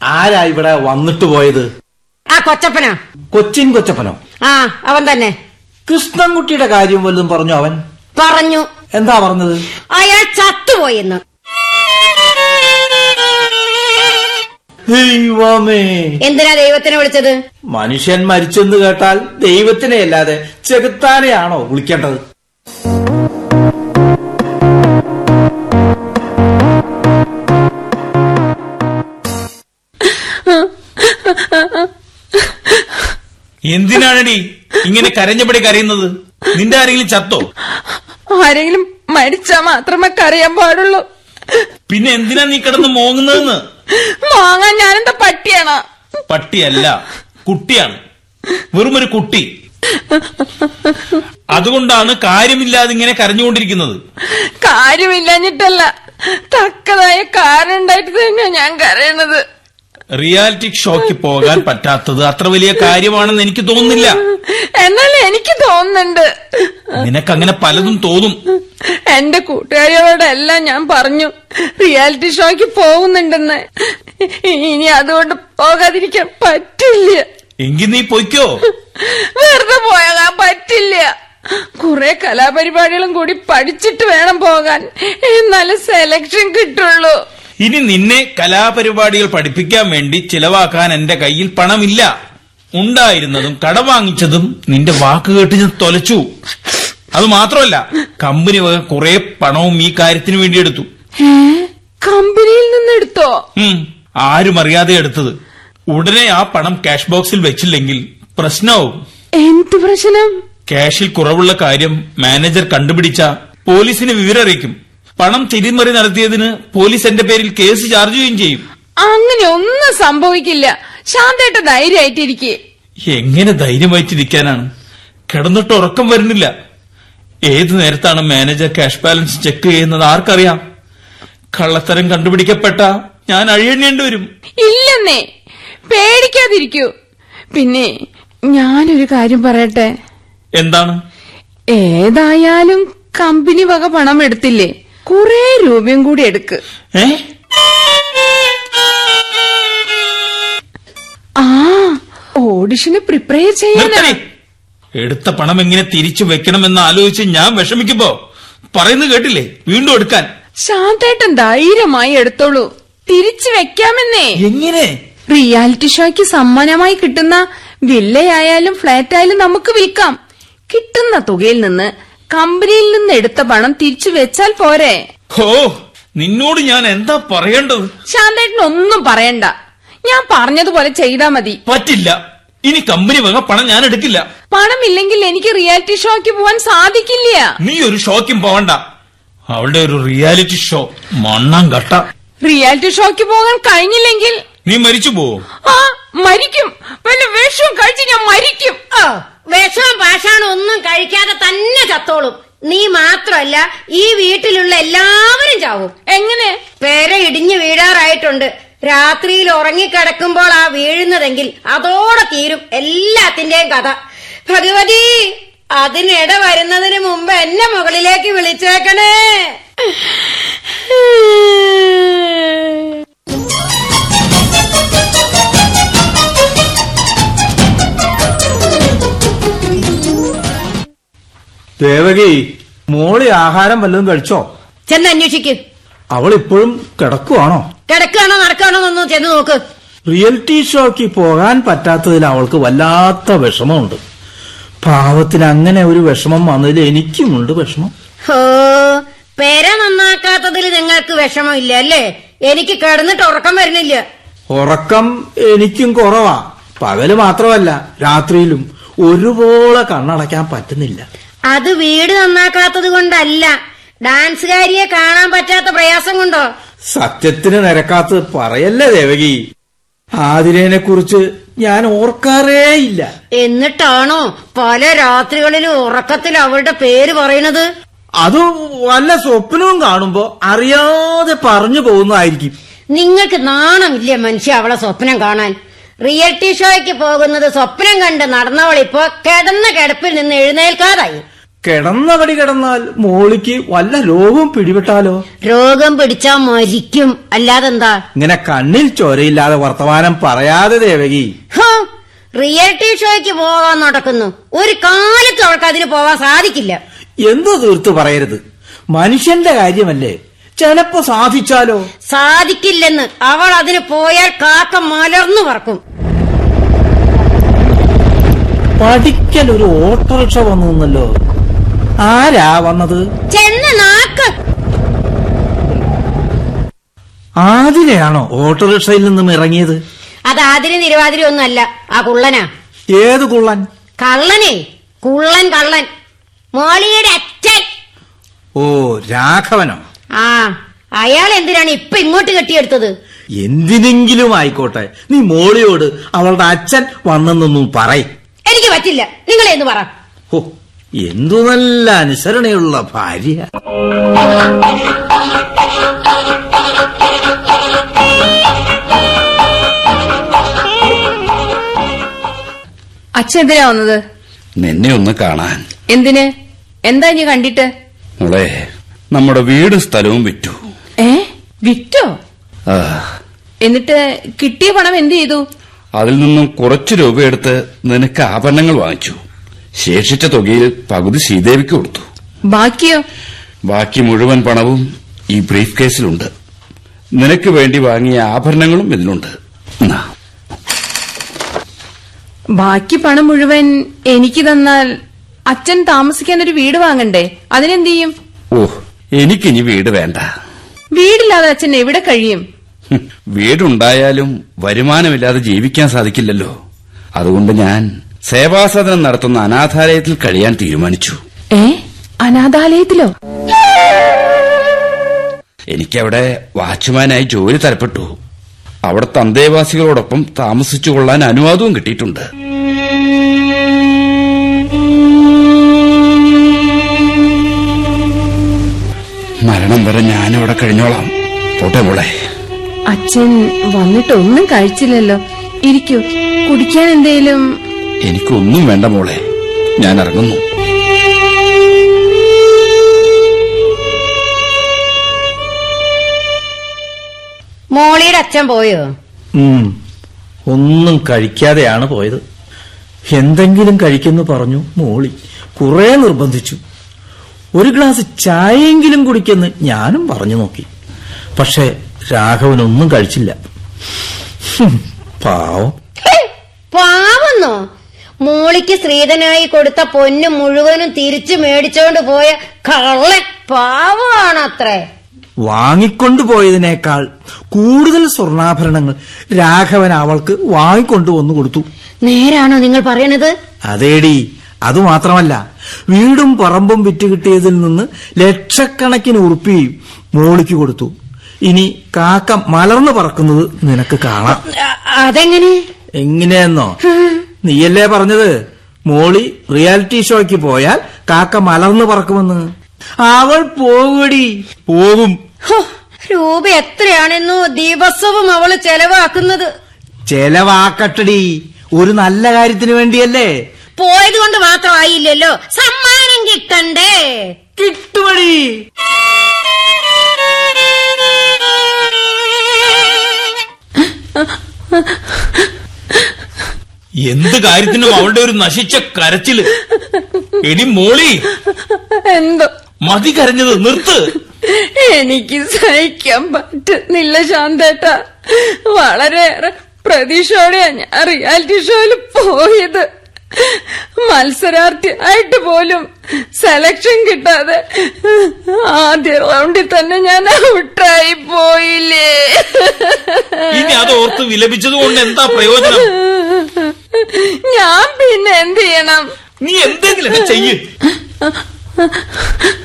ആരാ ഇവിടെ വന്നിട്ട് പോയത്? ആ കൊച്ചപ്പനാ. കൊച്ചിൻ കൊച്ചപ്പനോ. ആ അവൻ തന്നെ. കൃഷ്ണൻകുട്ടിയുടെ കാര്യം വല്ലതും പറഞ്ഞു അവൻ? പറഞ്ഞു. എന്താ പറഞ്ഞത്? അയാൾ ചത്തുപോയെന്ന്. ദൈവമേ. എന്തിനാ ദൈവത്തിനെ വിളിച്ചത്? മനുഷ്യൻ മരിച്ചെന്ന് കേട്ടാൽ ദൈവത്തിനെ അല്ലാതെ ചെകുത്താനെയാണോ വിളിക്കേണ്ടത്? എന്തിനാണടി ഇങ്ങനെ കരഞ്ഞപടി കരയുന്നത്? നിന്റെ ആരെങ്കിലും ചത്തോ? ആരെങ്കിലും മരിച്ചാ മാത്രമേ കരയാൻ പാടുള്ളൂ. പിന്നെ എന്തിനാ നീ കിടന്ന് മോങ്ങുന്നതെന്ന്? മോങ്ങാൻ ഞാനെന്താ പട്ടിയാണ്? പട്ടിയല്ല കുട്ടിയാണ്. വെറും ഒരു കുട്ടി. അതുകൊണ്ടാണ് കാര്യമില്ലാതെ ഇങ്ങനെ കരഞ്ഞുകൊണ്ടിരിക്കുന്നത്. കാര്യമില്ലാഞ്ഞിട്ടല്ല തക്കതായ കാരണം ഉണ്ടായിട്ട് തന്നെയാ ഞാൻ കരയണത്. റിയാലിറ്റി ഷോക്ക് പോകാൻ പറ്റാത്തത് അത്ര വലിയ കാര്യമാണെന്ന് എനിക്ക് തോന്നുന്നില്ല. എന്നാൽ എനിക്ക് തോന്നുന്നുണ്ട്. നിനക്ക് അങ്ങനെ പലതും തോന്നും. എന്റെ കൂട്ടുകാരികളോടെല്ലാം ഞാൻ പറഞ്ഞു റിയാലിറ്റി ഷോക്ക് പോകുന്നുണ്ടെന്ന്. ഇനി അതുകൊണ്ട് പോകാതിരിക്കാൻ പറ്റില്ല. എങ്കിൽ നീ പൊയ്ക്കോ. വെറുതെ പോകാൻ പറ്റില്ല. കുറെ കലാപരിപാടികളും കൂടി പഠിച്ചിട്ട് വേണം പോകാൻ. എന്നാലും സെലക്ഷൻ കിട്ടുള്ളൂ. ഇനി നിന്നെ കലാപരിപാടികൾ പഠിപ്പിക്കാൻ വേണ്ടി ചിലവാക്കാൻ എന്റെ കയ്യിൽ പണമില്ല. ഉണ്ടായിരുന്നതും കടം വാങ്ങിച്ചതും നിന്റെ വാക്ക് കേട്ട് ഞാൻ തൊലച്ചു. അത് മാത്രമല്ല കമ്പനി വക കുറെ പണവും ഈ കാര്യത്തിന് വേണ്ടി എടുത്തു. കമ്പനിയിൽ നിന്ന് എടുത്തോ? ആരും അറിയാതെ എടുത്തത്. ഉടനെ ആ പണം ക്യാഷ് ബോക്സിൽ വെച്ചില്ലെങ്കിൽ പ്രശ്നവും. എന്ത് പ്രശ്നം? ക്യാഷിൽ കുറവുള്ള കാര്യം മാനേജർ കണ്ടുപിടിച്ച പോലീസിന് വിവരം അറിയിക്കും. പണം തിരിമറി നടത്തിയതിന് പോലീസ് എന്റെ പേരിൽ കേസ് ചാർജ് ചെയ്യുകയും ചെയ്യും. അങ്ങനെ ഒന്നും സംഭവിക്കില്ല. ശാന്തേട്ട ധൈര്യമായിട്ടിരിക്കെ. എങ്ങനെ ധൈര്യമായിട്ടിരിക്കാനാണ്? കിടന്നിട്ട് ഉറക്കം വരുന്നില്ല. ഏത് നേരത്താണ് മാനേജർ ക്യാഷ് ബാലൻസ് ചെക്ക് ചെയ്യുന്നത് ആർക്കറിയാം? കള്ളത്തരം കണ്ടുപിടിക്കപ്പെട്ട ഞാൻ അഴിയണേണ്ടി വരും. ഇല്ലെന്നേ. പേടിക്കാതിരിക്കൂ. പിന്നെ ഞാനൊരു കാര്യം പറയട്ടെ? എന്താണ്? ഏതായാലും കമ്പനി വക പണം എടുത്തില്ലേ? കുറെ രൂപയും കൂടി എടുക്ക്. ഏ? ആ ഓഡിഷന് പ്രിപ്പയർ ചെയ്യാനാ. നിർത്തടി. എടുത്ത പണം എങ്ങനെ തിരിച്ചു വെക്കണമെന്ന് ആലോചിച്ച് ഞാൻ വിഷമിക്കുമ്പോ പറയുന്നു കേട്ടില്ലേ? വീണ്ടും എടുക്കാൻ. ശാന്തേട്ടൻ ധൈര്യമായി എടുത്തോളൂ. തിരിച്ചു വെക്കാമെന്നേ. എങ്ങനെ? റിയാലിറ്റി ഷോയ്ക്ക് സമ്മാനമായി കിട്ടുന്ന വില്ലയായാലും ഫ്ലാറ്റ് ആയാലും നമുക്ക് വിൽക്കാം. കിട്ടുന്ന തുകയിൽ നിന്ന് കമ്പനിയിൽ നിന്ന് എടുത്ത പണം തിരിച്ചു വെച്ചാൽ പോരെ. ഹോ നിന്നോട് ഞാൻ എന്താ പറയേണ്ടത്? ശാന്തേട്ടൻ ഒന്നും പറയണ്ട. ഞാൻ പറഞ്ഞതുപോലെ ചെയ്താ മതി. പറ്റില്ല. ഇനി കമ്പനി വക പണം ഞാൻ എടുക്കില്ല. പണമില്ലെങ്കിൽ എനിക്ക് റിയാലിറ്റി ഷോക്ക് പോവാൻ സാധിക്കില്ല. നീ ഒരു ഷോക്കും പോവണ്ട. അവളുടെ ഒരു റിയാലിറ്റി ഷോ മണ്ണാം കട്ട. റിയാലിറ്റി ഷോക്ക് പോകാൻ കഴിഞ്ഞില്ലെങ്കിൽ നീ മരിച്ചു പോവോ? ആ മരിക്കും. വല്ല വേഷവും കഴിച്ച് ഞാൻ മരിക്കും. ഓ വിഷവും പാഷാണും ഒന്നും കഴിക്കാതെ തന്നെ ചത്തോളും. നീ മാത്രമല്ല ഈ വീട്ടിലുള്ള എല്ലാവരും ചാവും. എങ്ങനെ? പേര ഇടിഞ്ഞു വീഴാറായിട്ടുണ്ട്. രാത്രിയിൽ ഉറങ്ങിക്കിടക്കുമ്പോൾ ആ വീഴുന്നതെങ്കിൽ അതോടെ തീരും എല്ലാത്തിന്റെയും കഥ. ഭഗവതി അതിനിട വരുന്നതിന് മുമ്പ് എന്നെ മുകളിലേക്ക് വിളിച്ചേക്കണേ. [LAUGHS] ദേവകി മോളി ആഹാരം വല്ലതും കഴിച്ചോ? ചെന്ന് അന്വേഷിക്ക്. അവൾ ഇപ്പോഴും കിടക്കുവാണോ? കിടക്കുകയാണോ നടക്കുകയാണോ എന്നൊന്ന് ചെന്ന് നോക്ക്. റിയൽറ്റി ഷോക്ക് പോകാൻ പറ്റാത്തതിൽ അവൾക്ക് വല്ലാത്ത വിഷമമുണ്ട്. പാവത്തിന് അങ്ങനെ ഒരു വിഷമം വന്നതിൽ എനിക്കുമുണ്ട് വിഷമം. ഹോ പെര നന്നാക്കാത്തതിൽ നിങ്ങൾക്ക് വിഷമമില്ല അല്ലേ? എനിക്ക് കിടന്നിട്ട് ഉറക്കം വരുന്നില്ല. ഉറക്കം എനിക്കും കുറവാ. പകൽ മാത്രമല്ല രാത്രിയിലും ഒരുപോലെ കണ്ണടയ്ക്കാൻ പറ്റുന്നില്ല. അത് വീട് നന്നാക്കാത്തത് കൊണ്ടല്ല. ഡാൻസുകാരിയെ കാണാൻ പറ്റാത്ത പ്രയാസം കൊണ്ടോ? സത്യത്തിന് നിരക്കാത്തത് പറയല്ലേ ദേവകി? ആതിരേനെ കുറിച്ച് ഞാൻ ഓർക്കാറേ ഇല്ല. എന്നിട്ടാണോ പല രാത്രികളിലും ഉറക്കത്തിൽ അവളുടെ പേര് പറയണത് അത് വല്ല സ്വപ്നവും കാണുമ്പോ അറിയാതെ പറഞ്ഞു പോകുന്നതായിരിക്കും. നിങ്ങൾക്ക് നാണമില്ല മനുഷ്യ അവളെ സ്വപ്നം കാണാൻ? റിയാലിറ്റി ഷോയ്ക്ക് പോകുന്നത് സ്വപ്നം കണ്ട് നടന്നവളിപ്പോ കിടന്ന കിടപ്പിൽ നിന്ന് എഴുന്നേൽക്കാതായി. കിടന്നപടി കിടന്നാൽ മോളിക്ക് വല്ല രോഗവും പിടിപെട്ടാലോ? രോഗം പിടിച്ചാ മരിക്കും. അല്ലാതെന്താ? ഇങ്ങനെ കണ്ണിൽ ചോരയില്ലാതെ വർത്തമാനം പറയാതെ ദേവകി. റിയാലിറ്റി ഷോയ്ക്ക് പോകാൻ നടക്കുന്നു. ഒരു കാലത്ത് അവൾക്ക് അതിന് പോവാൻ സാധിക്കില്ല. എന്തു തീർത്തു പറയരുത്. മനുഷ്യന്റെ കാര്യമല്ലേ? ചിലപ്പോ സാധിച്ചാലോ? സാധിക്കില്ലെന്ന് അവൾ അതിന് പോയാൽ കാക്ക മലർന്നു പറക്കും. പഠിക്കൽ ഒരു ഓട്ടോറിക്ഷ വന്നു നിന്നല്ലോ ആരാ വന്നത്? ചെന്ന് നാക്ക്. ആതിരയാണോ ഓട്ടോറിക്ഷയിൽ നിന്നും ഇറങ്ങിയത്? അത് ആതിരി നിരുവാതിരി ഒന്നുമല്ല. ആ കുള്ളനാ. ഏത് കുള്ളൻ? കള്ളനേ. കുള്ളൻ കള്ളൻ. മോളിയുടെ അച്ഛൻ. ഓ രാഘവനോ? ആ അയാൾ എന്തിനാണ് ഇപ്പൊ ഇങ്ങോട്ട് കെട്ടിയെടുത്തത്? എന്തിനെങ്കിലും ആയിക്കോട്ടെ. നീ മോളിയോട് അവളുടെ അച്ഛൻ വന്നെന്നൊന്നും പറയ്. എനിക്ക് പറ്റില്ല. നിങ്ങളെ എന്ന് പറ. ഓ എന്തു നല്ല അനുസരണയുള്ള ഭാര്യ. അച്ഛൻ എന്തിനാ വന്നത്? നിന്നെ ഒന്ന് കാണാൻ. എന്തിന്? എന്താ ഇനി കണ്ടിട്ട്? മോളെ നമ്മുടെ വീട് സ്ഥലവും വിറ്റു. ഏ? വിറ്റോ? എന്നിട്ട് കിട്ടിയ പണം എന്ത് ചെയ്തു? അതിൽ നിന്നും കുറച്ച് രൂപയെടുത്ത് നിനക്ക് ആഭരണങ്ങൾ വാങ്ങിച്ചു. ശേഷിച്ച തുകയിൽ പകുതി ശ്രീദേവിക്ക് കൊടുത്തു. ബാക്കിയോ? ബാക്കി മുഴുവൻ പണവും ഈ ബ്രീഫ് കേസിലുണ്ട്. നിനക്ക് വേണ്ടി വാങ്ങിയ ആഭരണങ്ങളും ഇതിലുണ്ട്. ബാക്കി പണം മുഴുവൻ എനിക്ക് തന്നാൽ അച്ഛൻ താമസിക്കാൻ ഒരു വീട് വാങ്ങണ്ടേ? അതിനെന്ത് ചെയ്യും? ഓ എനിക്കിനി വീട് വേണ്ട. വീടില്ലാതെ അച്ഛൻ എവിടെ കഴിയും? വീടുണ്ടായാലും വരുമാനമില്ലാതെ ജീവിക്കാൻ സാധിക്കില്ലല്ലോ. അതുകൊണ്ട് ഞാൻ സേവാസദനം നടത്തുന്ന അനാഥാലയത്തിൽ കഴിയാൻ തീരുമാനിച്ചു. ഏ? അനാഥാലയത്തിലോ? എനിക്കവിടെ വാച്ച്മാനായി ജോലി തരപ്പെട്ടു. അവിടെ തന്തേവാസികളോടൊപ്പം താമസിച്ചു കൊള്ളാൻ അനുവാദവും കിട്ടിയിട്ടുണ്ട്. മരണം വരെ ഞാനിവിടെ കഴിഞ്ഞോളാം. പോട്ടെ മോളെ. അച്ഛൻ വന്നിട്ടൊന്നും കഴിച്ചില്ലല്ലോ. ഇരിക്കൂ. കുടിക്കാൻ എന്തേലും എനിക്കൊന്നും വേണ്ട മോളെ. ഞാൻ ഇറങ്ങുന്നു. മോളിയുടെ അച്ഛൻ പോയോ? ഒന്നും കഴിക്കാതെയാണ് പോയത്. എന്തെങ്കിലും കഴിക്കുന്നു പറഞ്ഞു മോളി. കുറെ നിർബന്ധിച്ചു. ഒരു ഗ്ലാസ് ചായയെങ്കിലും കുടിക്കെന്ന് ഞാനും പറഞ്ഞു നോക്കി. പക്ഷെ രാഘവനൊന്നും കഴിച്ചില്ല. പാവം. പാവന്നോ മോളിക്ക് സ്ത്രീധനായി കൊടുത്ത പൊന്നു മുഴുവനും തിരിച്ചു മേടിച്ചോണ്ട് പോയ കള്ളൻ പാവമാണത്രേ. വാങ്ങിക്കൊണ്ടുപോയതിനേക്കാൾ കൂടുതൽ സ്വർണാഭരണങ്ങൾ രാഘവൻ അവൾക്ക് വാങ്ങിക്കൊണ്ടു വന്നു കൊടുത്തു. നേരാണോ നിങ്ങൾ പറയണത്? അതേടി അത് മാത്രമല്ല വീടും പറമ്പും വിറ്റ് കിട്ടിയതിൽ നിന്ന് ലക്ഷക്കണക്കിന് ഉറുപ്പിയും മോളിക്ക് കൊടുത്തു. ഇനി കാക്ക മലർന്നു പറക്കുന്നത് നിനക്ക് കാണാം. അതെങ്ങനെ? എങ്ങനെയെന്നോ? നീയല്ലേ പറഞ്ഞത്? മോളി റിയാലിറ്റി ഷോയ്ക്ക് പോയാൽ കാക്ക മലർന്നു പറക്കുമെന്ന്. അവൾ പോകടി പോകും രൂപ എത്രയാണെന്നു ദിവസവും അവൾ ചെലവാക്കുന്നത്. ചെലവാക്കട്ടടി. ഒരു നല്ല കാര്യത്തിന് വേണ്ടിയല്ലേ? പോയത് കൊണ്ട് മാത്രമായില്ലല്ലോ. സമ്മാനം കിട്ടണ്ടേ? കിട്ടുവടി എന്ത് കാര്യത്തിനും അവളുടെ ഒരു നശിച്ച കരച്ചിൽ. എടി മോളി. എന്തോ? മതി കരഞ്ഞത് നിർത്ത്. എനിക്ക് സഹിക്കാൻ പറ്റുന്നില്ല ശാന്തേട്ട. വളരെയേറെ പ്രതീക്ഷയോടെയാ ഞാൻ റിയാലിറ്റി ഷോയിൽ പോയത്. മത്സരാർത്ഥി ആയിട്ട് പോലും സെലക്ഷൻ കിട്ടാതെ ആദ്യ റൗണ്ടിൽ തന്നെ ഞാൻ ഔട്ടായി പോയില്ലേ? ഇനി അത് ഓർത്ത് വിലപിച്ചത് കൊണ്ട് എന്താ പ്രയോജനം? ഞാൻ പിന്നെ എന്ത് ചെയ്യണം? നീ എന്തെങ്കിലും ചെയ്യ്. [LAUGHS]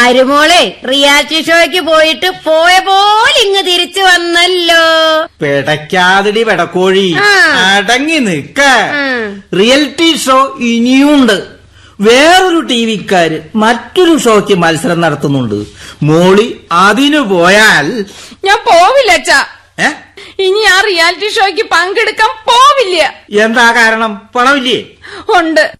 മരുമോളെ റിയാലിറ്റി ഷോയ്ക്ക് പോയിട്ട് പോയ പോലെ ഇങ്ങ് തിരിച്ചു വന്നല്ലോ. പിടയ്ക്കാതിടി പെടക്കോഴി. അടങ്ങി നിക്ക റിയാലിറ്റി ഷോ ഇനിയുണ്ട്. വേറൊരു ടി വിക്കാര് മറ്റൊരു ഷോയ്ക്ക് മത്സരം നടത്തുന്നുണ്ട്. മോളി അതിനു പോയാൽ ഞാൻ പോവില്ല അച്ഛാ. ഏ? ഇനി ആ റിയാലിറ്റി ഷോയ്ക്ക് പങ്കെടുക്കാൻ പോവില്ല. എന്താ കാരണം? പണമില്ലേ? ഉണ്ട്.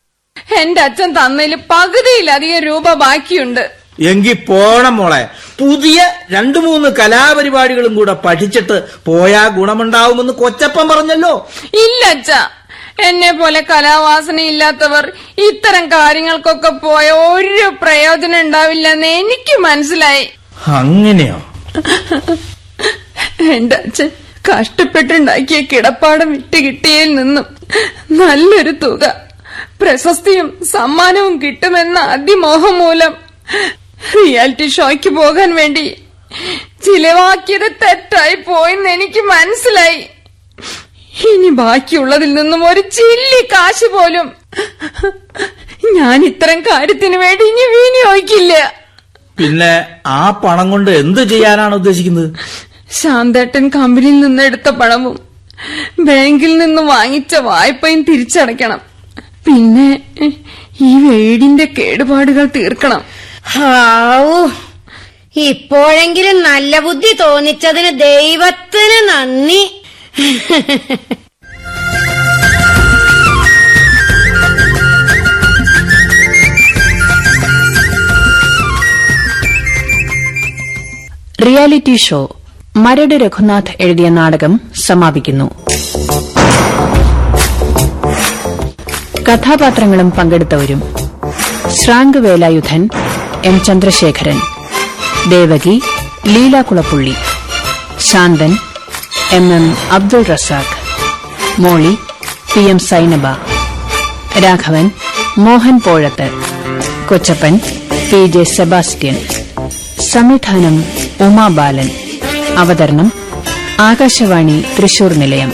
എന്റെ അച്ഛൻ തന്നതിൽ പകുതിയിലധികം രൂപ ബാക്കിയുണ്ട്. എങ്കി പോണം മോളെ. പുതിയ രണ്ടു മൂന്ന് കലാപരിപാടികളും കൂടെ പഠിച്ചിട്ട് പോയാ ഗുണമുണ്ടാവുമെന്ന് കൊച്ചപ്പൻ പറഞ്ഞല്ലോ. ഇല്ല അച്ഛാ. എന്നെ പോലെ കലാവാസനയില്ലാത്തവർ ഇത്തരം കാര്യങ്ങൾക്കൊക്കെ പോയ ഒരു പ്രയോജനം ഉണ്ടാവില്ലെന്ന് എനിക്ക് മനസ്സിലായി. അങ്ങനെയോ? എന്റെ അച്ഛൻ കഷ്ടപ്പെട്ടുണ്ടാക്കിയ കിടപ്പാടം ഇട്ട് കിട്ടിയതിൽ നിന്നും നല്ലൊരു തുക പ്രശസ്തിയും സമ്മാനവും കിട്ടുമെന്ന അതിമോഹം മൂലം റിയാലിറ്റി ഷോയ്ക്ക് പോകാൻ വേണ്ടി ചിലവാക്കിയത് തെറ്റായി പോയെന്ന് എനിക്ക് മനസ്സിലായി. ഇനി ബാക്കിയുള്ളതിൽ നിന്നും ഒരു ചില്ലി കാശ് പോലും ഞാൻ ഇത്തരം കാര്യത്തിന് വേണ്ടി ഇനി വിനിയോഗിക്കില്ല. പിന്നെ ആ പണം കൊണ്ട് എന്ത് ചെയ്യാനാണ് ഉദ്ദേശിക്കുന്നത്? ശാന്തേട്ടൻ കമ്പനിയിൽ നിന്ന് എടുത്ത പണവും ബാങ്കിൽ നിന്ന് വാങ്ങിച്ച വായ്പയും തിരിച്ചടയ്ക്കണം. പിന്നെ ഈ വീടിന്റെ കേടുപാടുകൾ തീർക്കണം. ഇപ്പോഴെങ്കിലും നല്ല ബുദ്ധി തോന്നിച്ചതിന് ദൈവത്തിന് നന്ദി. റിയാലിറ്റി ഷോ മരട് രഘുനാഥ് എഴുതിയ നാടകം സമാപിക്കുന്നു. കഥാപാത്രങ്ങളും പങ്കെടുത്തവരും ശ്രാങ്ക് Velayudhan M Chandrasekharan. Devaki Leela Kulappully Shanthan M M Abdul Razak. Molly P M Sainaba. Raghavan Mohan Pozhath. Kochappan P J Sebastian. സംവിധാനം ഉമാബാലൻ അവതരണം ആകാശവാണി തൃശൂർ നിലയം.